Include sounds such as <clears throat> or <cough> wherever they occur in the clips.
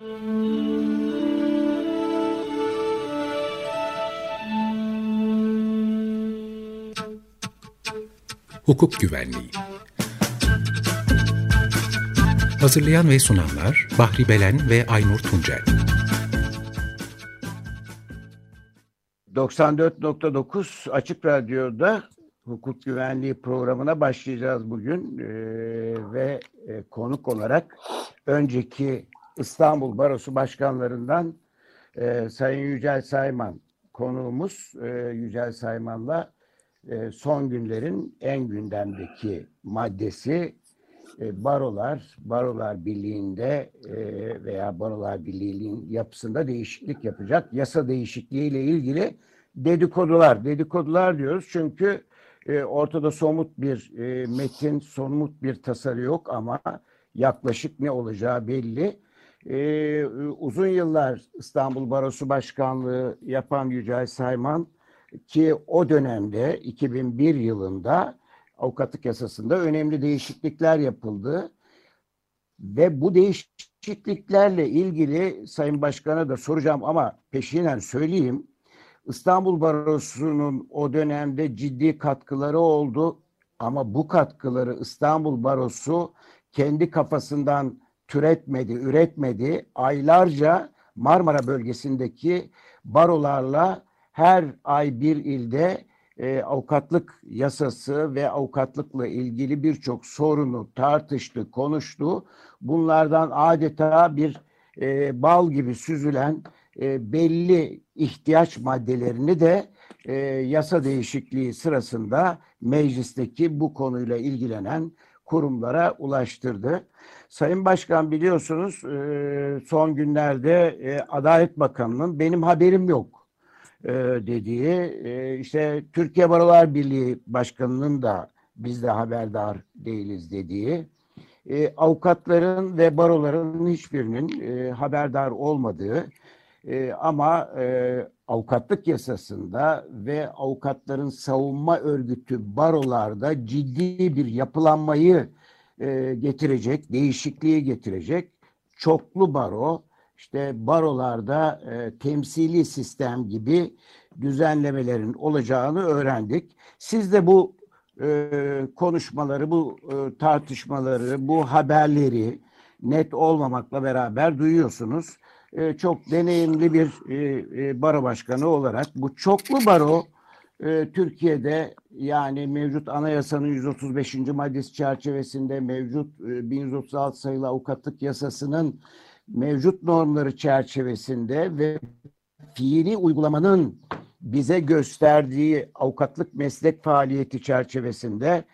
Hukuk Güvenliği. Hazırlayan ve sunanlar Bahri Belen ve Aynur Tuncel. 94.9 Açık Radyo'da hukuk güvenliği programına başlayacağız bugün. Ee, ve e, konuk olarak önceki İstanbul Barosu Başkanlarından e, Sayın Yücel Sayman konuğumuz e, Yücel Sayman'la e, son günlerin en gündemdeki maddesi e, barolar, barolar birliğinde e, veya barolar birliğinin yapısında değişiklik yapacak yasa değişikliği ile ilgili dedikodular. Dedikodular diyoruz çünkü e, ortada somut bir e, metin, somut bir tasarı yok ama yaklaşık ne olacağı belli. E, uzun yıllar İstanbul Barosu Başkanlığı yapan Yücel Sayman ki o dönemde 2001 yılında avukatlık yasasında önemli değişiklikler yapıldı. Ve bu değişikliklerle ilgili Sayın Başkan'a da soracağım ama peşinen söyleyeyim. İstanbul Barosu'nun o dönemde ciddi katkıları oldu ama bu katkıları İstanbul Barosu kendi kafasından türetmedi, üretmedi. Aylarca Marmara bölgesindeki barolarla her ay bir ilde e, avukatlık yasası ve avukatlıkla ilgili birçok sorunu tartıştı, konuştu. Bunlardan adeta bir e, bal gibi süzülen e, belli ihtiyaç maddelerini de e, yasa değişikliği sırasında meclisteki bu konuyla ilgilenen kurumlara ulaştırdı. Sayın Başkan biliyorsunuz e, son günlerde e, Adalet Bakanı'nın benim haberim yok e, dediği, işte Türkiye Barolar Birliği Başkanı'nın da biz de haberdar değiliz dediği, avukatların ve baroların hiçbirinin haberdar olmadığı e, ama e, avukatlık yasasında ve avukatların savunma örgütü barolarda ciddi bir yapılanmayı e, getirecek, değişikliği getirecek çoklu baro, işte barolarda e, temsili sistem gibi düzenlemelerin olacağını öğrendik. Siz de bu e, konuşmaları, bu e, tartışmaları, bu haberleri net olmamakla beraber duyuyorsunuz. E, çok deneyimli bir e, e, baro başkanı olarak bu çoklu baro Türkiye'de yani mevcut anayasanın 135. maddesi çerçevesinde mevcut e, 1136 sayılı avukatlık yasasının mevcut normları çerçevesinde ve fiili uygulamanın bize gösterdiği avukatlık meslek faaliyeti çerçevesinde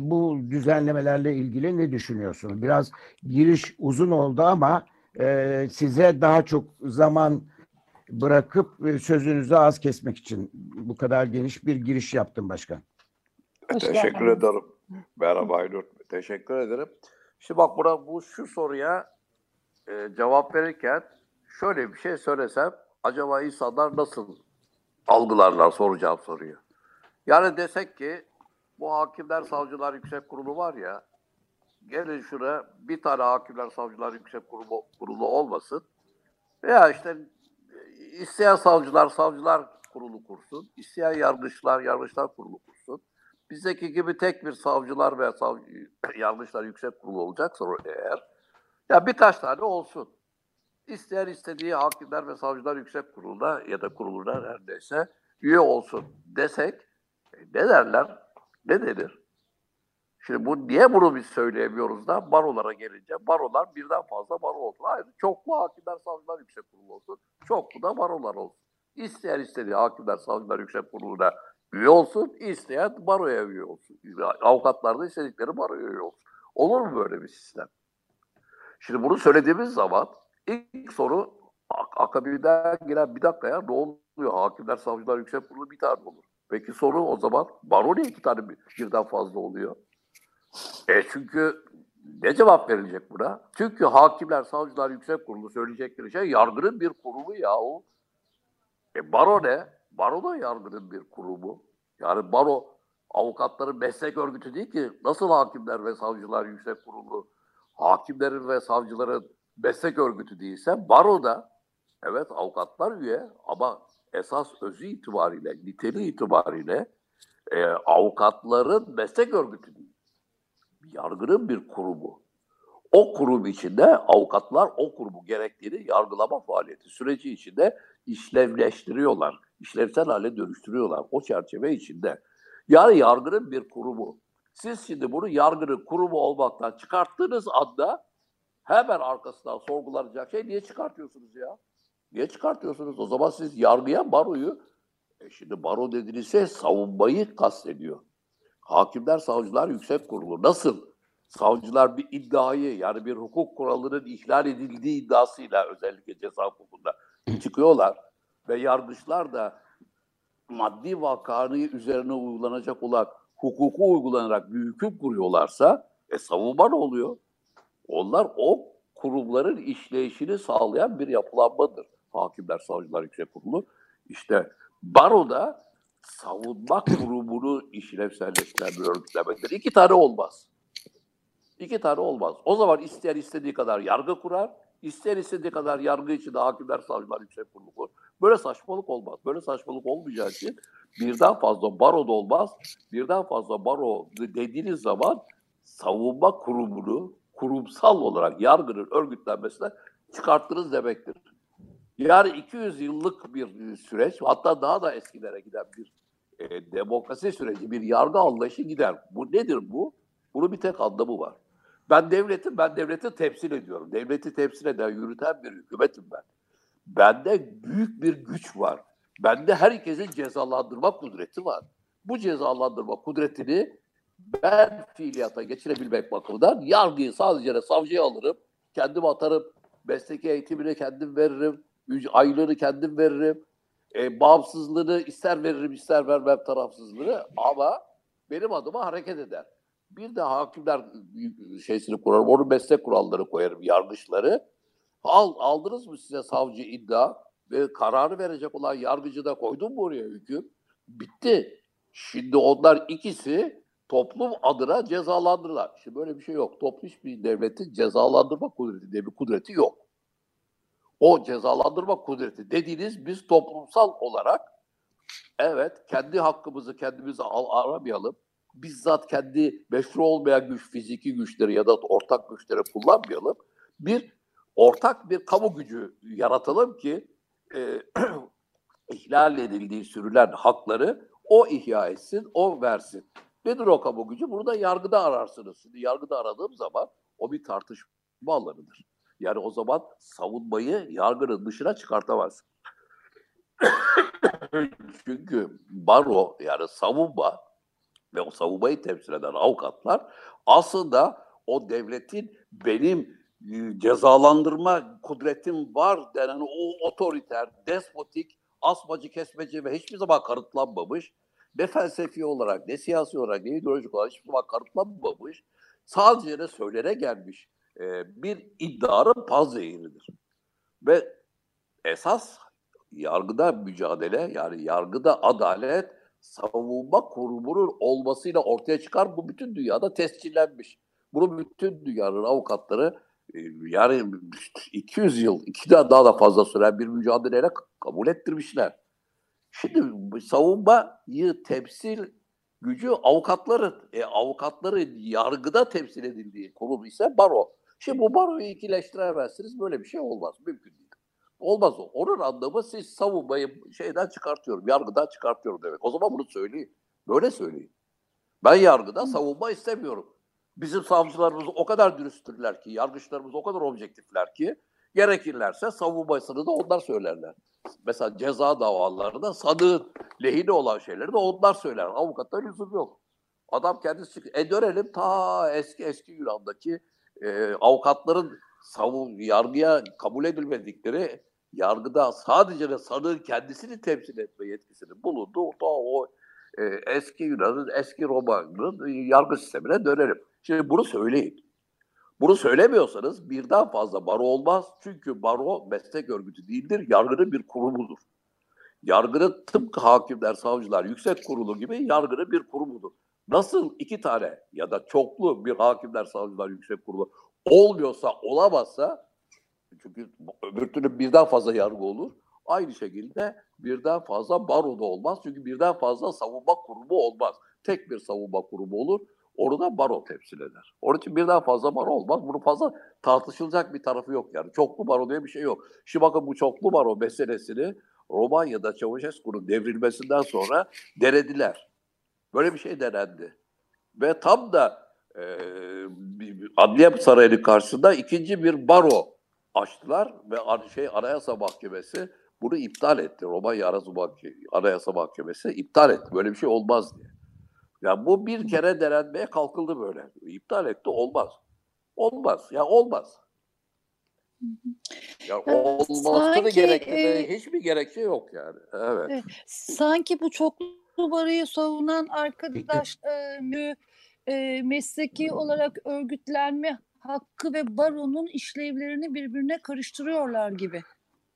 bu düzenlemelerle ilgili ne düşünüyorsunuz? Biraz giriş uzun oldu ama e, size daha çok zaman bırakıp e, sözünüzü az kesmek için bu kadar geniş bir giriş yaptım başkan. Hoş Teşekkür geldiniz. ederim. Merhaba Aynur. Teşekkür ederim. Şimdi bak buna bu şu soruya e, cevap verirken şöyle bir şey söylesem acaba insanlar nasıl algılarlar soracağım soruyu. Yani desek ki bu Hakimler Savcılar Yüksek Kurulu var ya gelin şuraya bir tane Hakimler Savcılar Yüksek Kurulu, kurulu olmasın. Veya işte isteyen savcılar savcılar kurulu kursun. isteyen yargıçlar yargıçlar kurulu kursun. Bizdeki gibi tek bir savcılar veya savcı, <coughs> yargıçlar yüksek kurulu olacaksa eğer ya birkaç tane olsun. İsteyen istediği hakimler ve savcılar yüksek kurulda ya da kurulunda her neyse üye olsun desek e, ne derler? Ne denir? Şimdi bu niye bunu biz söyleyemiyoruz da barolara gelince barolar birden fazla baro olsun. Hayır çoklu hakimler savcılar yüksek kurulu olsun. Çoklu da barolar olsun. İsteyen istediği hakimler savcılar yüksek kuruluna üye olsun. isteyen baroya üye olsun. Avukatlar da istedikleri baroya üye olsun. Olur mu böyle bir sistem? Şimdi bunu söylediğimiz zaman ilk soru ak akabinden gelen bir dakika ya ne oluyor? Hakimler, savcılar, yüksek kurulu bir tane olur. Peki soru o zaman baro niye iki tane birden fazla oluyor? E çünkü ne cevap verilecek buna? Çünkü hakimler, savcılar, yüksek kurulu söyleyecekleri şey yargının bir kurumu yahu. E baro ne? Baro da yargının bir kurumu. Yani baro avukatların meslek örgütü değil ki. Nasıl hakimler ve savcılar yüksek kurulu hakimlerin ve savcıların meslek örgütü değilse baroda evet avukatlar üye ama esas özü itibariyle, niteliği itibariyle e, avukatların meslek örgütü değil. Yargının bir kurumu. O kurum içinde avukatlar o kurumu gerektiğini yargılama faaliyeti süreci içinde işlevleştiriyorlar. işlevsel hale dönüştürüyorlar o çerçeve içinde. Yani yargının bir kurumu. Siz şimdi bunu yargının kurumu olmaktan çıkarttığınız anda hemen arkasından sorgulanacak şey niye çıkartıyorsunuz ya? Niye çıkartıyorsunuz? O zaman siz yargıya baroyu, e şimdi baro dediğiniz şey savunmayı kastediyor. Hakimler, savcılar, yüksek kurulu. Nasıl? Savcılar bir iddiayı yani bir hukuk kuralının ihlal edildiği iddiasıyla özellikle ceza hukukunda çıkıyorlar ve yargıçlar da maddi vakanı üzerine uygulanacak olan hukuku uygulanarak bir hüküm kuruyorlarsa e savunma ne oluyor? Onlar o kurumların işleyişini sağlayan bir yapılanmadır. Hakimler, savcılar, yüksek kurulu. İşte baroda savunma kurumunu işlevselleştiren bir örgütlemedir. İki tane olmaz. İki tane olmaz. O zaman isteyen istediği kadar yargı kurar, isteyen istediği kadar yargı için de hakimler, savcılar, yüksek kurulu kur. Böyle saçmalık olmaz. Böyle saçmalık olmayacağı için birden fazla baro da olmaz. Birden fazla baro dediğiniz zaman savunma kurumunu kurumsal olarak yargının örgütlenmesine çıkarttınız demektir. Yani 200 yıllık bir süreç, hatta daha da eskilere giden bir e, demokrasi süreci, bir yargı anlayışı gider. Bu nedir bu? Bunun bir tek anlamı var. Ben devletim, ben devleti temsil ediyorum. Devleti temsil eden, yürüten bir hükümetim ben. Bende büyük bir güç var. Bende herkesin cezalandırma kudreti var. Bu cezalandırma kudretini ben fiiliyata geçirebilmek bakımından yargıyı sadece de savcıya alırım, kendim atarım, mesleki eğitimini kendim veririm, ayları kendim veririm, e, bağımsızlığını ister veririm ister vermem tarafsızlığını ama benim adıma hareket eder. Bir de hakimler şeysini kurarım, onun meslek kuralları koyarım, yargıçları. Al, aldınız mı size savcı iddia ve kararı verecek olan yargıcı da koydum mu oraya hüküm? Bitti. Şimdi onlar ikisi toplum adına cezalandırırlar. Şimdi böyle bir şey yok. Toplum hiçbir devletin cezalandırma kudreti diye bir kudreti yok. O cezalandırma kudreti dediğiniz biz toplumsal olarak evet kendi hakkımızı kendimize al aramayalım. Bizzat kendi meşru olmayan güç, fiziki güçleri ya da ortak güçleri kullanmayalım. Bir ortak bir kamu gücü yaratalım ki e, <clears throat> ihlal edildiği sürülen hakları o ihya etsin, o versin. Nedir o kamu gücü? Burada yargıda ararsınız. Şimdi yargıda aradığım zaman o bir tartışma alanıdır. Yani o zaman savunmayı yargının dışına çıkartamaz. <coughs> Çünkü baro yani savunma ve o savunmayı temsil eden avukatlar aslında o devletin benim e, cezalandırma kudretim var denen o otoriter, despotik, asmacı, kesmeci ve hiçbir zaman kanıtlanmamış ne felsefi olarak, ne siyasi olarak, ne ideolojik olarak hiçbir zaman kanıtlanmamış, sadece de söylene gelmiş e, bir iddianın paz zehiridir. Ve esas yargıda mücadele, yani yargıda adalet, savunma kurumunun olmasıyla ortaya çıkar. Bu bütün dünyada tescillenmiş. Bunu bütün dünyanın avukatları e, yani 200 yıl, iki daha, daha da fazla süren bir mücadeleyle kabul ettirmişler. Şimdi savunmayı temsil gücü avukatların, e, avukatların yargıda temsil edildiği kurum ise baro. Şimdi bu baroyu ikileştiremezsiniz. Böyle bir şey olmaz. Mümkün değil. Olmaz o. Onun anlamı siz savunmayı şeyden çıkartıyorum, yargıdan çıkartıyorum demek. O zaman bunu söyleyin. Böyle söyleyin. Ben yargıda savunma istemiyorum. Bizim savcılarımız o kadar dürüsttürler ki, yargıçlarımız o kadar objektifler ki gerekirlerse savunmasını da onlar söylerler. Mesela ceza davalarında sanığın lehine olan şeyleri de onlar söyler. Avukatlar lüzum yok. Adam kendisi çıkıyor. E dönelim ta eski eski Yunan'daki e, avukatların savun, yargıya kabul edilmedikleri yargıda sadece de sanığın kendisini temsil etme yetkisini bulundu. Ta o e, eski Yunan'ın, eski Roma'nın yargı sistemine dönelim. Şimdi bunu söyleyin. Bunu söylemiyorsanız birden fazla baro olmaz. Çünkü baro meslek örgütü değildir, yargının bir kurumudur. Yargının tıpkı hakimler, savcılar, yüksek kurulu gibi yargının bir kurumudur. Nasıl iki tane ya da çoklu bir hakimler, savcılar, yüksek kurulu olmuyorsa, olamazsa Çünkü öbür türlü birden fazla yargı olur. Aynı şekilde birden fazla baro da olmaz. Çünkü birden fazla savunma kurumu olmaz. Tek bir savunma kurumu olur. Onu da baro temsil eder. Onun için birden fazla baro olmaz. Bunu fazla tartışılacak bir tarafı yok yani. Çoklu baro diye bir şey yok. Şimdi bakın bu çoklu baro meselesini Romanya'da Çavuşescu'nun devrilmesinden sonra denediler. Böyle bir şey denendi. Ve tam da e, Adliye Sarayı'nın karşısında ikinci bir baro açtılar ve şey Anayasa Mahkemesi bunu iptal etti. Romanya Anayasa Mahkemesi iptal etti. Böyle bir şey olmaz diye. Ya bu bir kere denenmeye kalkıldı böyle. İptal etti olmaz. Olmaz. Ya olmaz. Ya olmasını gerektiren e, hiçbir gerekçe yok yani. Evet. Sanki bu çoklu barayı savunan arkadaş e, e, mesleki olarak örgütlenme hakkı ve baronun işlevlerini birbirine karıştırıyorlar gibi.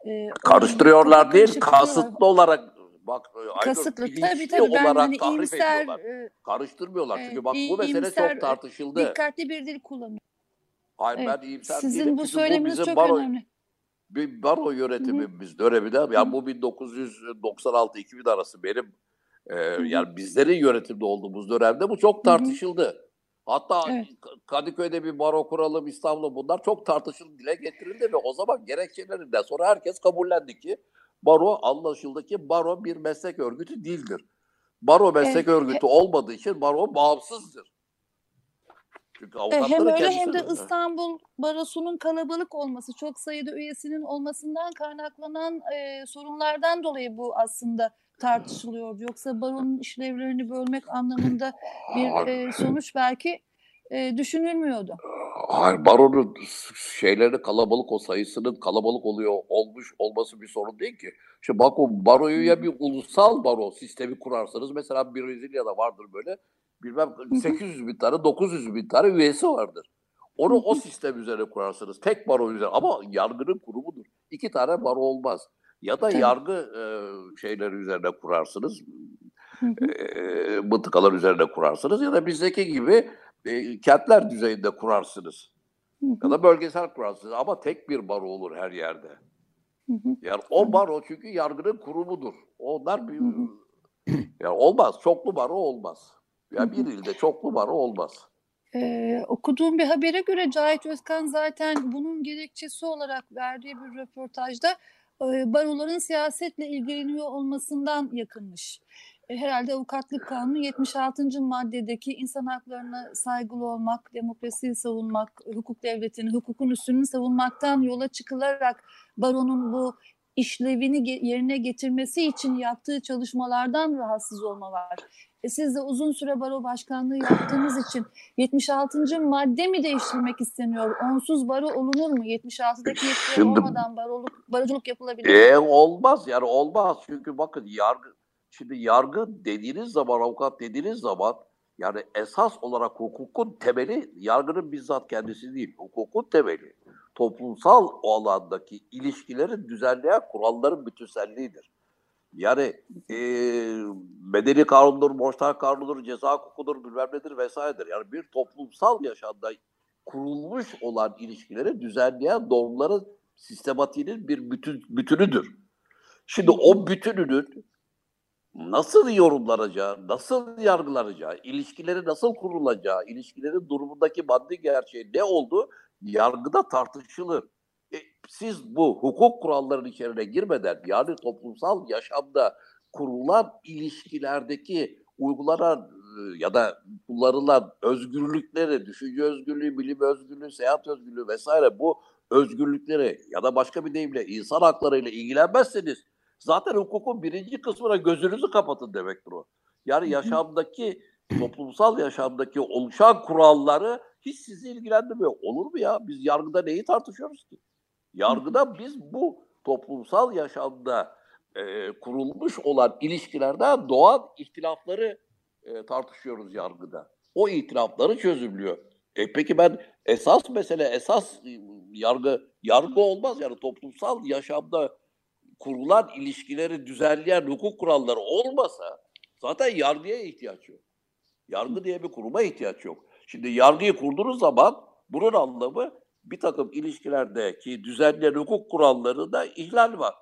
E, karıştırıyorlar değil, kasıtlı olarak bak e, kasıtlı tabii tabii ben hani iyimser e, karıştırmıyorlar çünkü bak bu mesele çok e, tartışıldı. Dikkatli bir dil kullanıyor. Hayır evet. ben iyimser Sizin değilim. bu söyleminiz bu çok baro, önemli. Bir baro yönetimimiz döneminde yani bu 1996-2000 arası benim e, yani bizlerin yönetimde olduğumuz dönemde bu çok tartışıldı. Hatta evet. Kadıköy'de bir baro kuralım İstanbul'da bunlar çok tartışıldı dile getirildi ve o zaman gerekçelerinden sonra herkes kabullendi ki baro anlaşıldı ki baro bir meslek örgütü değildir. Baro meslek evet. örgütü olmadığı için baro bağımsızdır. Çünkü hem öyle hem de İstanbul Barosu'nun kalabalık olması, çok sayıda üyesinin olmasından kaynaklanan e, sorunlardan dolayı bu aslında tartışılıyor. Yoksa baronun işlevlerini bölmek anlamında bir e, sonuç belki e, düşünülmüyordu. Hayır, baronun şeyleri kalabalık o sayısının kalabalık oluyor olmuş olması bir sorun değil ki. İşte bak o baroyu ya bir ulusal baro sistemi kurarsanız mesela bir Brezilya'da vardır böyle bilmem 800 bin tane 900 bin tane üyesi vardır. Onu o sistem üzerine kurarsınız. Tek baro üzerine ama yargının kurumudur. İki tane baro olmaz. Ya da Tabii. yargı e, şeyleri üzerine kurarsınız. E, mıntıkalar üzerine kurarsınız ya da bizdeki gibi e, kentler düzeyinde kurarsınız. Ya da bölgesel kurarsınız ama tek bir baro olur her yerde. Yani o baro çünkü yargının kurumudur. Onlar bir, <clears throat> yani olmaz. Çoklu baro olmaz. Ya yani bir ilde çoklu baro olmaz. Ee, okuduğum bir habere göre Cahit Özkan zaten bunun gerekçesi olarak verdiği bir röportajda e, baroların siyasetle ilgileniyor olmasından yakınmış. E, herhalde avukatlık kanunu 76. maddedeki insan haklarına saygılı olmak, demokrasiyi savunmak, hukuk devletini, hukukun üstünlüğünü savunmaktan yola çıkılarak baronun bu işlevini yerine getirmesi için yaptığı çalışmalardan rahatsız olma var. E siz de uzun süre baro başkanlığı yaptığınız için 76. madde mi değiştirmek isteniyor? Onsuz baro olunur mu? 76'daki yetkiler olmadan baroluk, baroculuk yapılabilir mi? E, olmaz yani olmaz. Çünkü bakın yargı şimdi yargı dediğiniz zaman avukat dediğiniz zaman yani esas olarak hukukun temeli yargının bizzat kendisi değil. Hukukun temeli toplumsal alandaki ilişkileri düzenleyen kuralların bütünselliğidir. Yani e, medeni kanundur, borçlar kanunudur, ceza hukukudur, bilmem nedir vesairedir. Yani bir toplumsal yaşamda kurulmuş olan ilişkileri düzenleyen normların sistematiğinin bir bütün, bütünüdür. Şimdi o bütününün nasıl yorumlanacağı, nasıl yargılanacağı, ilişkileri nasıl kurulacağı, ilişkilerin durumundaki maddi gerçeği ne oldu yargıda tartışılır. E, siz bu hukuk kurallarının içine girmeden yani toplumsal yaşamda kurulan ilişkilerdeki uygulanan e, ya da kullanılan özgürlükleri, düşünce özgürlüğü, bilim özgürlüğü, seyahat özgürlüğü vesaire bu özgürlükleri ya da başka bir deyimle insan haklarıyla ilgilenmezseniz zaten hukukun birinci kısmına gözünüzü kapatın demektir o. Yani yaşamdaki, toplumsal yaşamdaki oluşan kuralları hiç sizi ilgilendirmiyor. Olur mu ya? Biz yargıda neyi tartışıyoruz ki? Yargıda biz bu toplumsal yaşamda e, kurulmuş olan ilişkilerden doğan ihtilafları e, tartışıyoruz yargıda. O ihtilafları çözümlüyor. E peki ben esas mesele, esas yargı yargı olmaz yani toplumsal yaşamda kurulan ilişkileri düzenleyen hukuk kuralları olmasa zaten yargıya ihtiyaç yok. Yargı diye bir kuruma ihtiyaç yok. Şimdi yargıyı kurduğunuz zaman bunun anlamı bir takım ilişkilerdeki düzenleyen hukuk kurallarında ihlal var.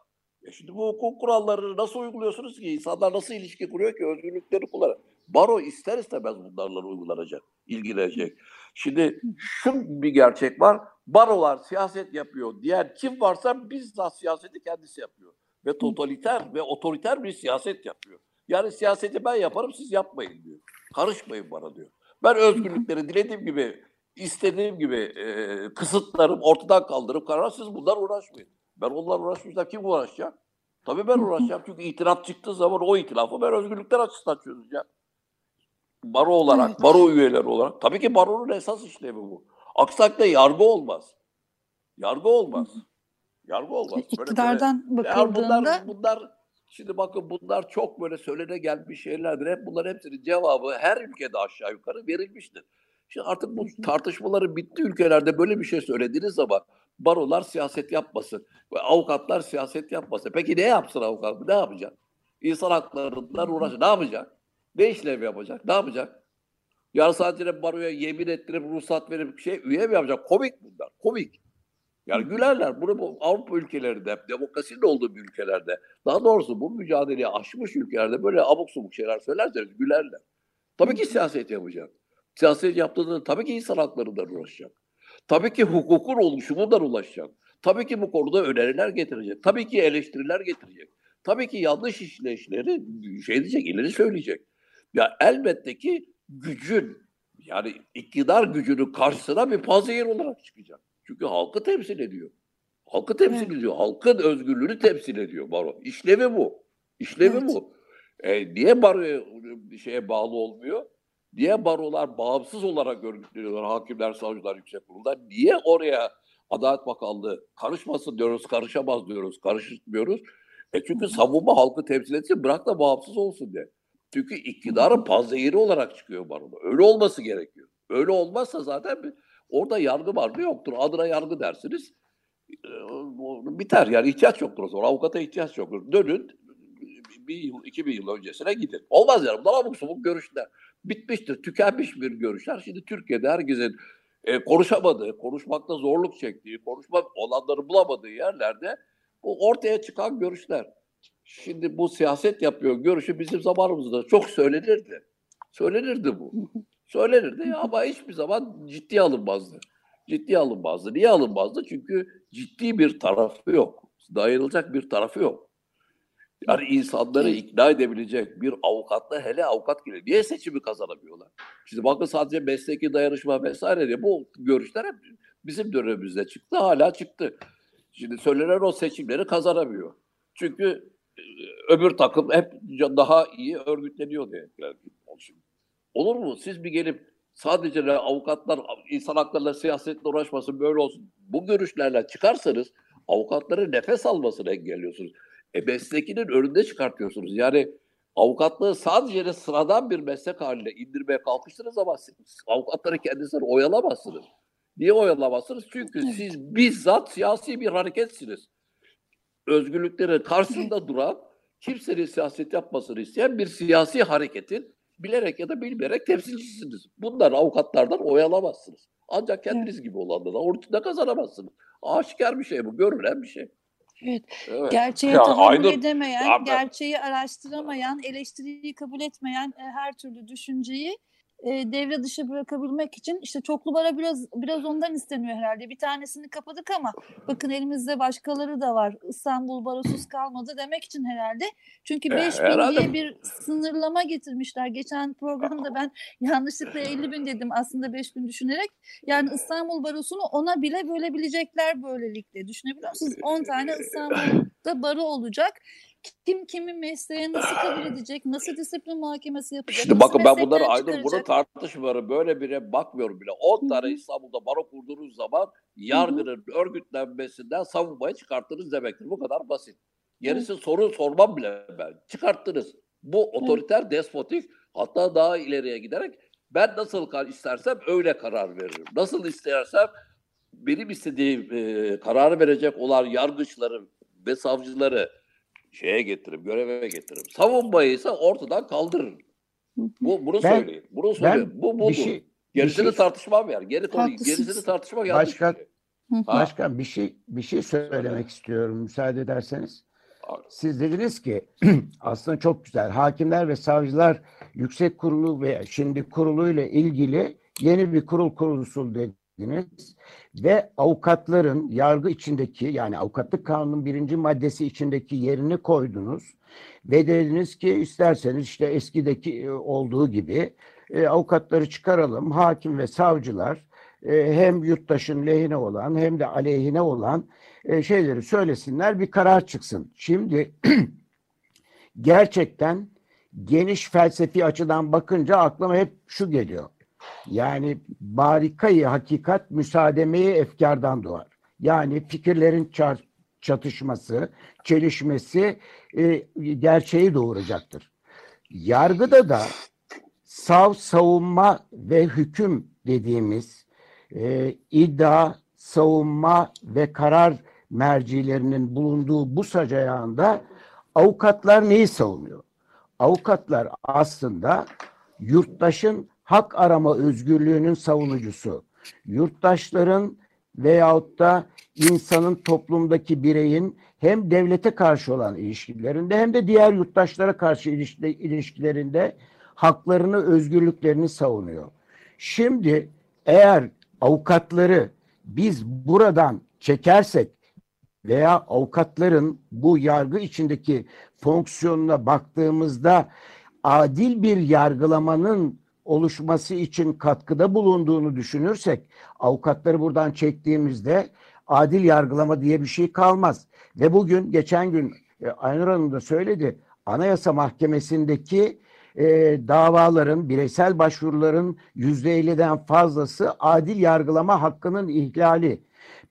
E şimdi bu hukuk kurallarını nasıl uyguluyorsunuz ki? İnsanlar nasıl ilişki kuruyor ki? Özgürlükleri kullanır. Baro ister istemez bunlarla uygulanacak, ilgilenecek. Şimdi şu bir gerçek var. Barolar siyaset yapıyor diyen kim varsa bizzat siyaseti kendisi yapıyor. Ve totaliter ve otoriter bir siyaset yapıyor. Yani siyaseti ben yaparım siz yapmayın diyor. Karışmayın bana diyor. Ben özgürlükleri dilediğim gibi, istediğim gibi e, kısıtlarım ortadan kaldırıp karar siz bunlar uğraşmayın. Ben onlarla uğraşmayacağım. Kim uğraşacak? Tabii ben uğraşacağım. Çünkü itiraf çıktığı zaman o itirafı ben özgürlükler açısından çözeceğim. Baro olarak, Evet. baro üyeleri olarak. Tabii ki baronun esas işlevi bu. Takdirde yargı olmaz. Yargı olmaz. Yargı olmaz. Böyle- böyle- İktidardan ya bakıldığında bunlar, bunlar şimdi bakın bunlar çok böyle söylene gelmiş şeylerdir. Hep bunların hepsinin cevabı her ülkede aşağı yukarı verilmiştir. Şimdi artık bu tartışmaların bitti ülkelerde böyle bir şey söylediğiniz zaman barolar siyaset yapmasın. Avukatlar siyaset yapmasın. Peki ne yapsın avukat? Ne yapacak? İnsan haklarından uğraşacak. Ne yapacak? Ne işlem yapacak? Ne yapacak? Yarın sadece baroya yemin ettirip ruhsat verip şey üye mi yapacak? Komik bunlar. Komik. Yani gülerler. Bunu bu Avrupa ülkelerinde, demokrasinin olduğu ülkelerde, daha doğrusu bu mücadeleyi aşmış ülkelerde böyle abuk subuk şeyler söylerseniz gülerler. Tabii ki siyaset yapacak. Siyaset yaptığında tabii ki insan haklarından uğraşacak. Tabii ki hukukun oluşumundan ulaşacak. Tabii ki bu konuda öneriler getirecek. Tabii ki eleştiriler getirecek. Tabii ki yanlış işleyişleri şey diyecek, ileri söyleyecek. Ya elbette ki gücün yani iktidar gücünün karşısına bir panzehir olarak çıkacak. Çünkü halkı temsil ediyor. Halkı temsil ediyor. Halkın özgürlüğünü temsil ediyor baro. İşlevi bu. İşlevi Evet. bu. E, niye baro bir şeye bağlı olmuyor? Niye barolar bağımsız olarak örgütleniyorlar hakimler, savcılar, yüksek kurullar? Niye oraya Adalet Bakanlığı karışmasın diyoruz, karışamaz diyoruz, karışmıyoruz? E çünkü savunma halkı temsil etsin, bırak da bağımsız olsun diye. Çünkü iktidarın panzehiri olarak çıkıyor baroda. Öyle olması gerekiyor. Öyle olmazsa zaten orada yargı var mı yoktur. Adına yargı dersiniz. e, o- Biter yani ihtiyaç yoktur o zaman. Avukata ihtiyaç yoktur. Dönün bir yıl, iki bin yıl öncesine gidin. Olmaz yani. Bunlar abuk subuk görüşler. Bitmiştir. Tükenmiş bir görüşler. Şimdi Türkiye'de herkesin e, konuşamadığı, konuşmakta zorluk çektiği, konuşma olanları bulamadığı yerlerde bu ortaya çıkan görüşler. Şimdi bu siyaset yapıyor görüşü bizim zamanımızda çok söylenirdi. Söylenirdi bu. <laughs> Söylenirdi ama hiçbir zaman ciddiye alınmazdı. Ciddiye alınmazdı. Niye alınmazdı? Çünkü ciddi bir tarafı yok. Dayanılacak bir tarafı yok. Yani insanları ikna edebilecek bir avukatla hele avukat gibi. Niye seçimi kazanamıyorlar? Şimdi bakın sadece mesleki dayanışma vesaire diye bu görüşler hep bizim dönemimizde çıktı. Hala çıktı. Şimdi söylenen o seçimleri kazanamıyor. Çünkü e, öbür takım hep daha iyi örgütleniyor diye. Yani, olur mu? Siz bir gelip sadece de avukatlar insan haklarıyla siyasetle uğraşmasın böyle olsun. Bu görüşlerle çıkarsanız avukatların nefes almasını engelliyorsunuz. E meslekinin önünde çıkartıyorsunuz. Yani avukatlığı sadece de sıradan bir meslek haline indirmeye kalkıştınız ama avukatları kendinizi oyalamazsınız. Niye oyalamazsınız? Çünkü siz bizzat siyasi bir hareketsiniz. Özgürlüklerin karşısında duran, kimsenin siyaset yapmasını isteyen bir siyasi hareketin bilerek ya da bilmeyerek temsilcisiniz. Bunlar avukatlardan oyalamazsınız. Ancak kendiniz gibi olanlarla ortada kazanamazsınız. Aşikar bir şey bu, görülen bir şey. Evet. Evet. Gerçeğe Ya tahammül edemeyen, Abi- gerçeği araştıramayan, eleştiriyi kabul etmeyen e, her türlü düşünceyi e, devre dışı bırakabilmek için işte çoklu bara biraz biraz ondan isteniyor herhalde. Bir tanesini kapadık ama bakın elimizde başkaları da var. İstanbul barosuz kalmadı demek için herhalde. Çünkü E, 5000 herhalde. diye bir sınırlama getirmişler. Geçen programda ben yanlışlıkla 50 bin dedim aslında 5000 düşünerek. Yani İstanbul barosunu ona bile bölebilecekler böylelikle. Düşünebiliyor musunuz? 10 tane İstanbul'da baro olacak. Kim kimin mesleğini nasıl kabul edecek? Nasıl disiplin muhakemesi yapacak? Şimdi bakın ben bunları aydın bunu tartışmıyorum. Böyle bire bakmıyorum bile. 10 tane İstanbul'da baro kurduğunuz zaman yargının örgütlenmesinden savunmaya çıkarttınız demektir. Bu kadar basit. Gerisi soru sormam bile ben. Çıkarttınız. Bu otoriter, despotik hatta daha ileriye giderek ben nasıl kar- istersem öyle karar veririm. Nasıl istersem benim istediğim e, kararı verecek olan yargıçları ve savcıları şeye getiririm, göreve getiririm. Savunmayı ise ortadan kaldırırım. Bu, bunu Ben- söyleyeyim. Bunu söyleyeyim. Bu bir budur. şey Gerisini bir şey- tartışmam yani. Geri gerisini tartışmak yanlış Başka- bir şey. Başkan bir şey bir şey söylemek istiyorum müsaade ederseniz. Siz dediniz ki <clears throat> aslında çok güzel. Hakimler ve savcılar yüksek kurulu ve şimdi kuruluyla ilgili yeni bir kurul kurulsun ve avukatların yargı içindeki yani avukatlık kanunun birinci maddesi içindeki yerini koydunuz ve dediniz ki isterseniz işte eskideki e, olduğu gibi e, avukatları çıkaralım hakim ve savcılar e, hem yurttaşın lehine olan hem de aleyhine olan e, şeyleri söylesinler bir karar çıksın. Şimdi <clears throat> gerçekten geniş felsefi açıdan bakınca aklıma hep şu geliyor. Yani barikayı hakikat müsaademeyi efkardan doğar. Yani fikirlerin çatışması, çelişmesi e, gerçeği doğuracaktır. Yargıda da sav, savunma ve hüküm dediğimiz e, iddia, savunma ve karar mercilerinin bulunduğu bu sacayağında avukatlar neyi savunuyor? Avukatlar aslında yurttaşın hak arama özgürlüğünün savunucusu. Yurttaşların veyahut da insanın toplumdaki bireyin hem devlete karşı olan ilişkilerinde hem de diğer yurttaşlara karşı ilişkilerinde haklarını, özgürlüklerini savunuyor. Şimdi eğer avukatları biz buradan çekersek veya avukatların bu yargı içindeki fonksiyonuna baktığımızda adil bir yargılamanın oluşması için katkıda bulunduğunu düşünürsek avukatları buradan çektiğimizde adil yargılama diye bir şey kalmaz. Ve bugün geçen gün e, Aynur Hanım da söyledi Anayasa Mahkemesi'ndeki e, davaların, bireysel başvuruların yüzde 50'den fazlası adil yargılama hakkının ihlali.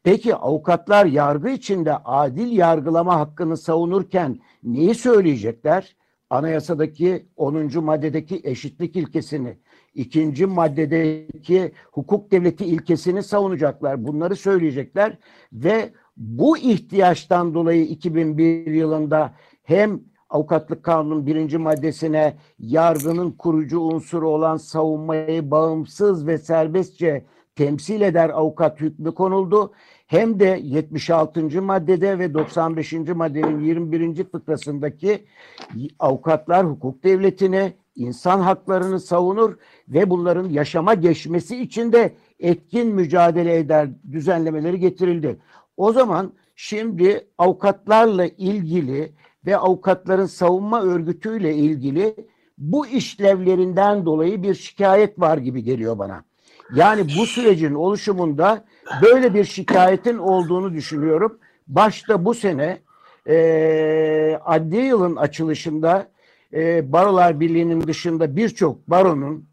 Peki avukatlar yargı içinde adil yargılama hakkını savunurken neyi söyleyecekler? Anayasadaki 10. maddedeki eşitlik ilkesini, ikinci maddedeki hukuk devleti ilkesini savunacaklar. Bunları söyleyecekler ve bu ihtiyaçtan dolayı 2001 yılında hem avukatlık kanunun birinci maddesine yargının kurucu unsuru olan savunmayı bağımsız ve serbestçe temsil eder avukat hükmü konuldu. Hem de 76. maddede ve 95. maddenin 21. fıkrasındaki avukatlar hukuk devletini, insan haklarını savunur ve bunların yaşama geçmesi için de etkin mücadele eder düzenlemeleri getirildi. O zaman şimdi avukatlarla ilgili ve avukatların savunma örgütüyle ilgili bu işlevlerinden dolayı bir şikayet var gibi geliyor bana. Yani bu sürecin oluşumunda böyle bir şikayetin olduğunu düşünüyorum. Başta bu sene e, adli yılın açılışında e, Barolar Birliği'nin dışında birçok baronun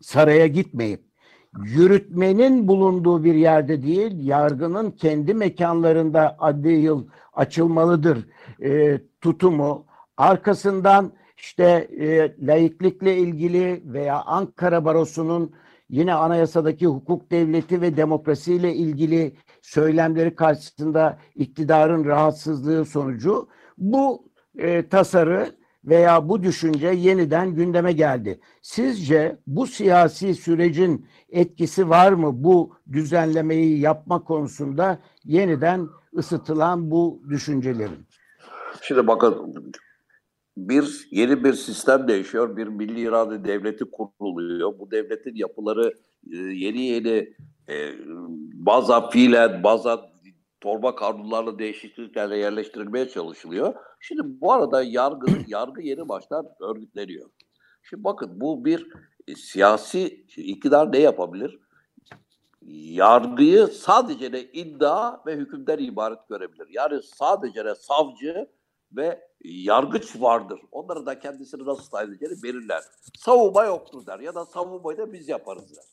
saraya gitmeyip yürütmenin bulunduğu bir yerde değil, yargının kendi mekanlarında adli yıl açılmalıdır e, tutumu. Arkasından işte e, laiklikle ilgili veya Ankara Barosu'nun yine anayasadaki hukuk devleti ve demokrasiyle ilgili söylemleri karşısında iktidarın rahatsızlığı sonucu bu e, tasarı veya bu düşünce yeniden gündeme geldi. Sizce bu siyasi sürecin etkisi var mı bu düzenlemeyi yapma konusunda yeniden ısıtılan bu düşüncelerin? Şimdi bakın bir yeni bir sistem değişiyor. Bir milli irade devleti kuruluyor. Bu devletin yapıları e, yeni yeni e, bazen fiilen bazen torba kanunlarla değişikliklerle yerleştirilmeye çalışılıyor. Şimdi bu arada yargı <clears throat> yargı yeni baştan örgütleniyor. Şimdi bakın bu bir e, siyasi iktidar ne yapabilir? Yargıyı sadece de iddia ve hükümden ibaret görebilir. Yani sadece de savcı ve yargıç vardır. Onları da kendisini nasıl tayin edeceğini belirler. Savunma yoktur der ya da savunmayı da biz yaparız der.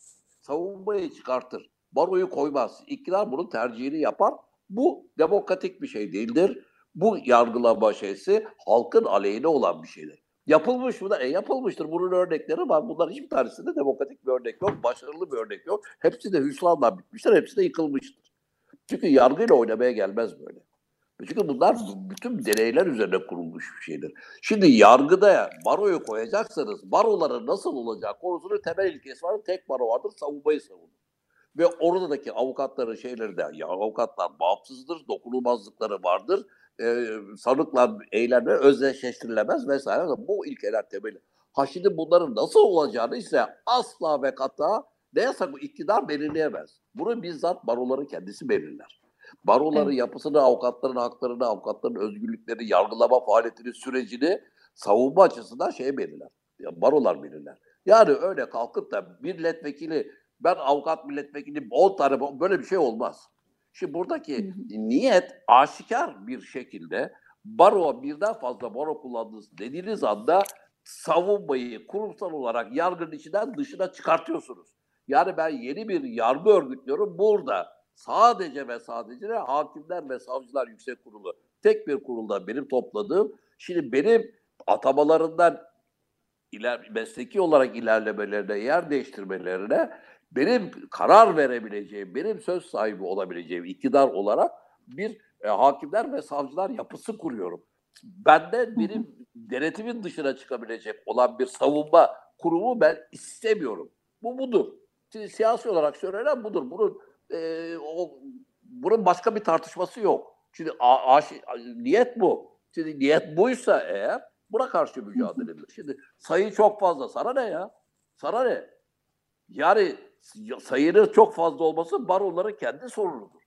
Savunmayı çıkartır. Baroyu koymaz. İktidar bunun tercihini yapar. Bu demokratik bir şey değildir. Bu yargılama şeysi halkın aleyhine olan bir şeydir. Yapılmış mı? E yapılmıştır. Bunun örnekleri var. Bunların hiçbir tanesinde demokratik bir örnek yok. Başarılı bir örnek yok. Hepsi de hüsranla bitmiştir. Hepsi de yıkılmıştır. Çünkü yargıyla oynamaya gelmez böyle. Çünkü bunlar bütün deneyler üzerine kurulmuş bir şeydir. Şimdi yargıda baroyu koyacaksanız baroların nasıl olacağı konusunun temel ilkesi var. Tek baro vardır savunmayı savunur. Ve oradaki avukatların şeyleri de ya avukatlar bağımsızdır, dokunulmazlıkları vardır. E, sanıkla eylemle özdeşleştirilemez vesaire. Bu ilkeler temeli. Ha şimdi bunların nasıl olacağını ise asla ve kata ne yasak bu iktidar belirleyemez. Bunu bizzat baroların kendisi belirler. Baroların Evet. yapısını, avukatların haklarını, avukatların özgürlüklerini, yargılama faaliyetini, sürecini savunma açısından şey belirler. Ya barolar belirler. Yani öyle kalkıp da milletvekili, ben avukat milletvekili 10 tane böyle bir şey olmaz. Şimdi buradaki niyet aşikar bir şekilde baro birden fazla baro kullandınız dediğiniz anda savunmayı kurumsal olarak yargının içinden dışına çıkartıyorsunuz. Yani ben yeni bir yargı örgütlüyorum. Burada sadece ve sadece hakimler ve savcılar yüksek kurulu tek bir kurulda benim topladığım şimdi benim atamalarından iler, mesleki olarak ilerlemelerine, yer değiştirmelerine benim karar verebileceğim, benim söz sahibi olabileceğim iktidar olarak bir e, hakimler ve savcılar yapısı kuruyorum. Benden benim denetimin dışına çıkabilecek olan bir savunma kurumu ben istemiyorum. Bu budur. Şimdi siyasi olarak söylenen budur. Bunun e, o, bunun başka bir tartışması yok. Şimdi a, a, niyet bu. Şimdi niyet buysa eğer buna karşı mücadele edilir. Şimdi sayı çok fazla. Sana ne ya? Sana ne? Yani sayının çok fazla olması baroların kendi sorunudur.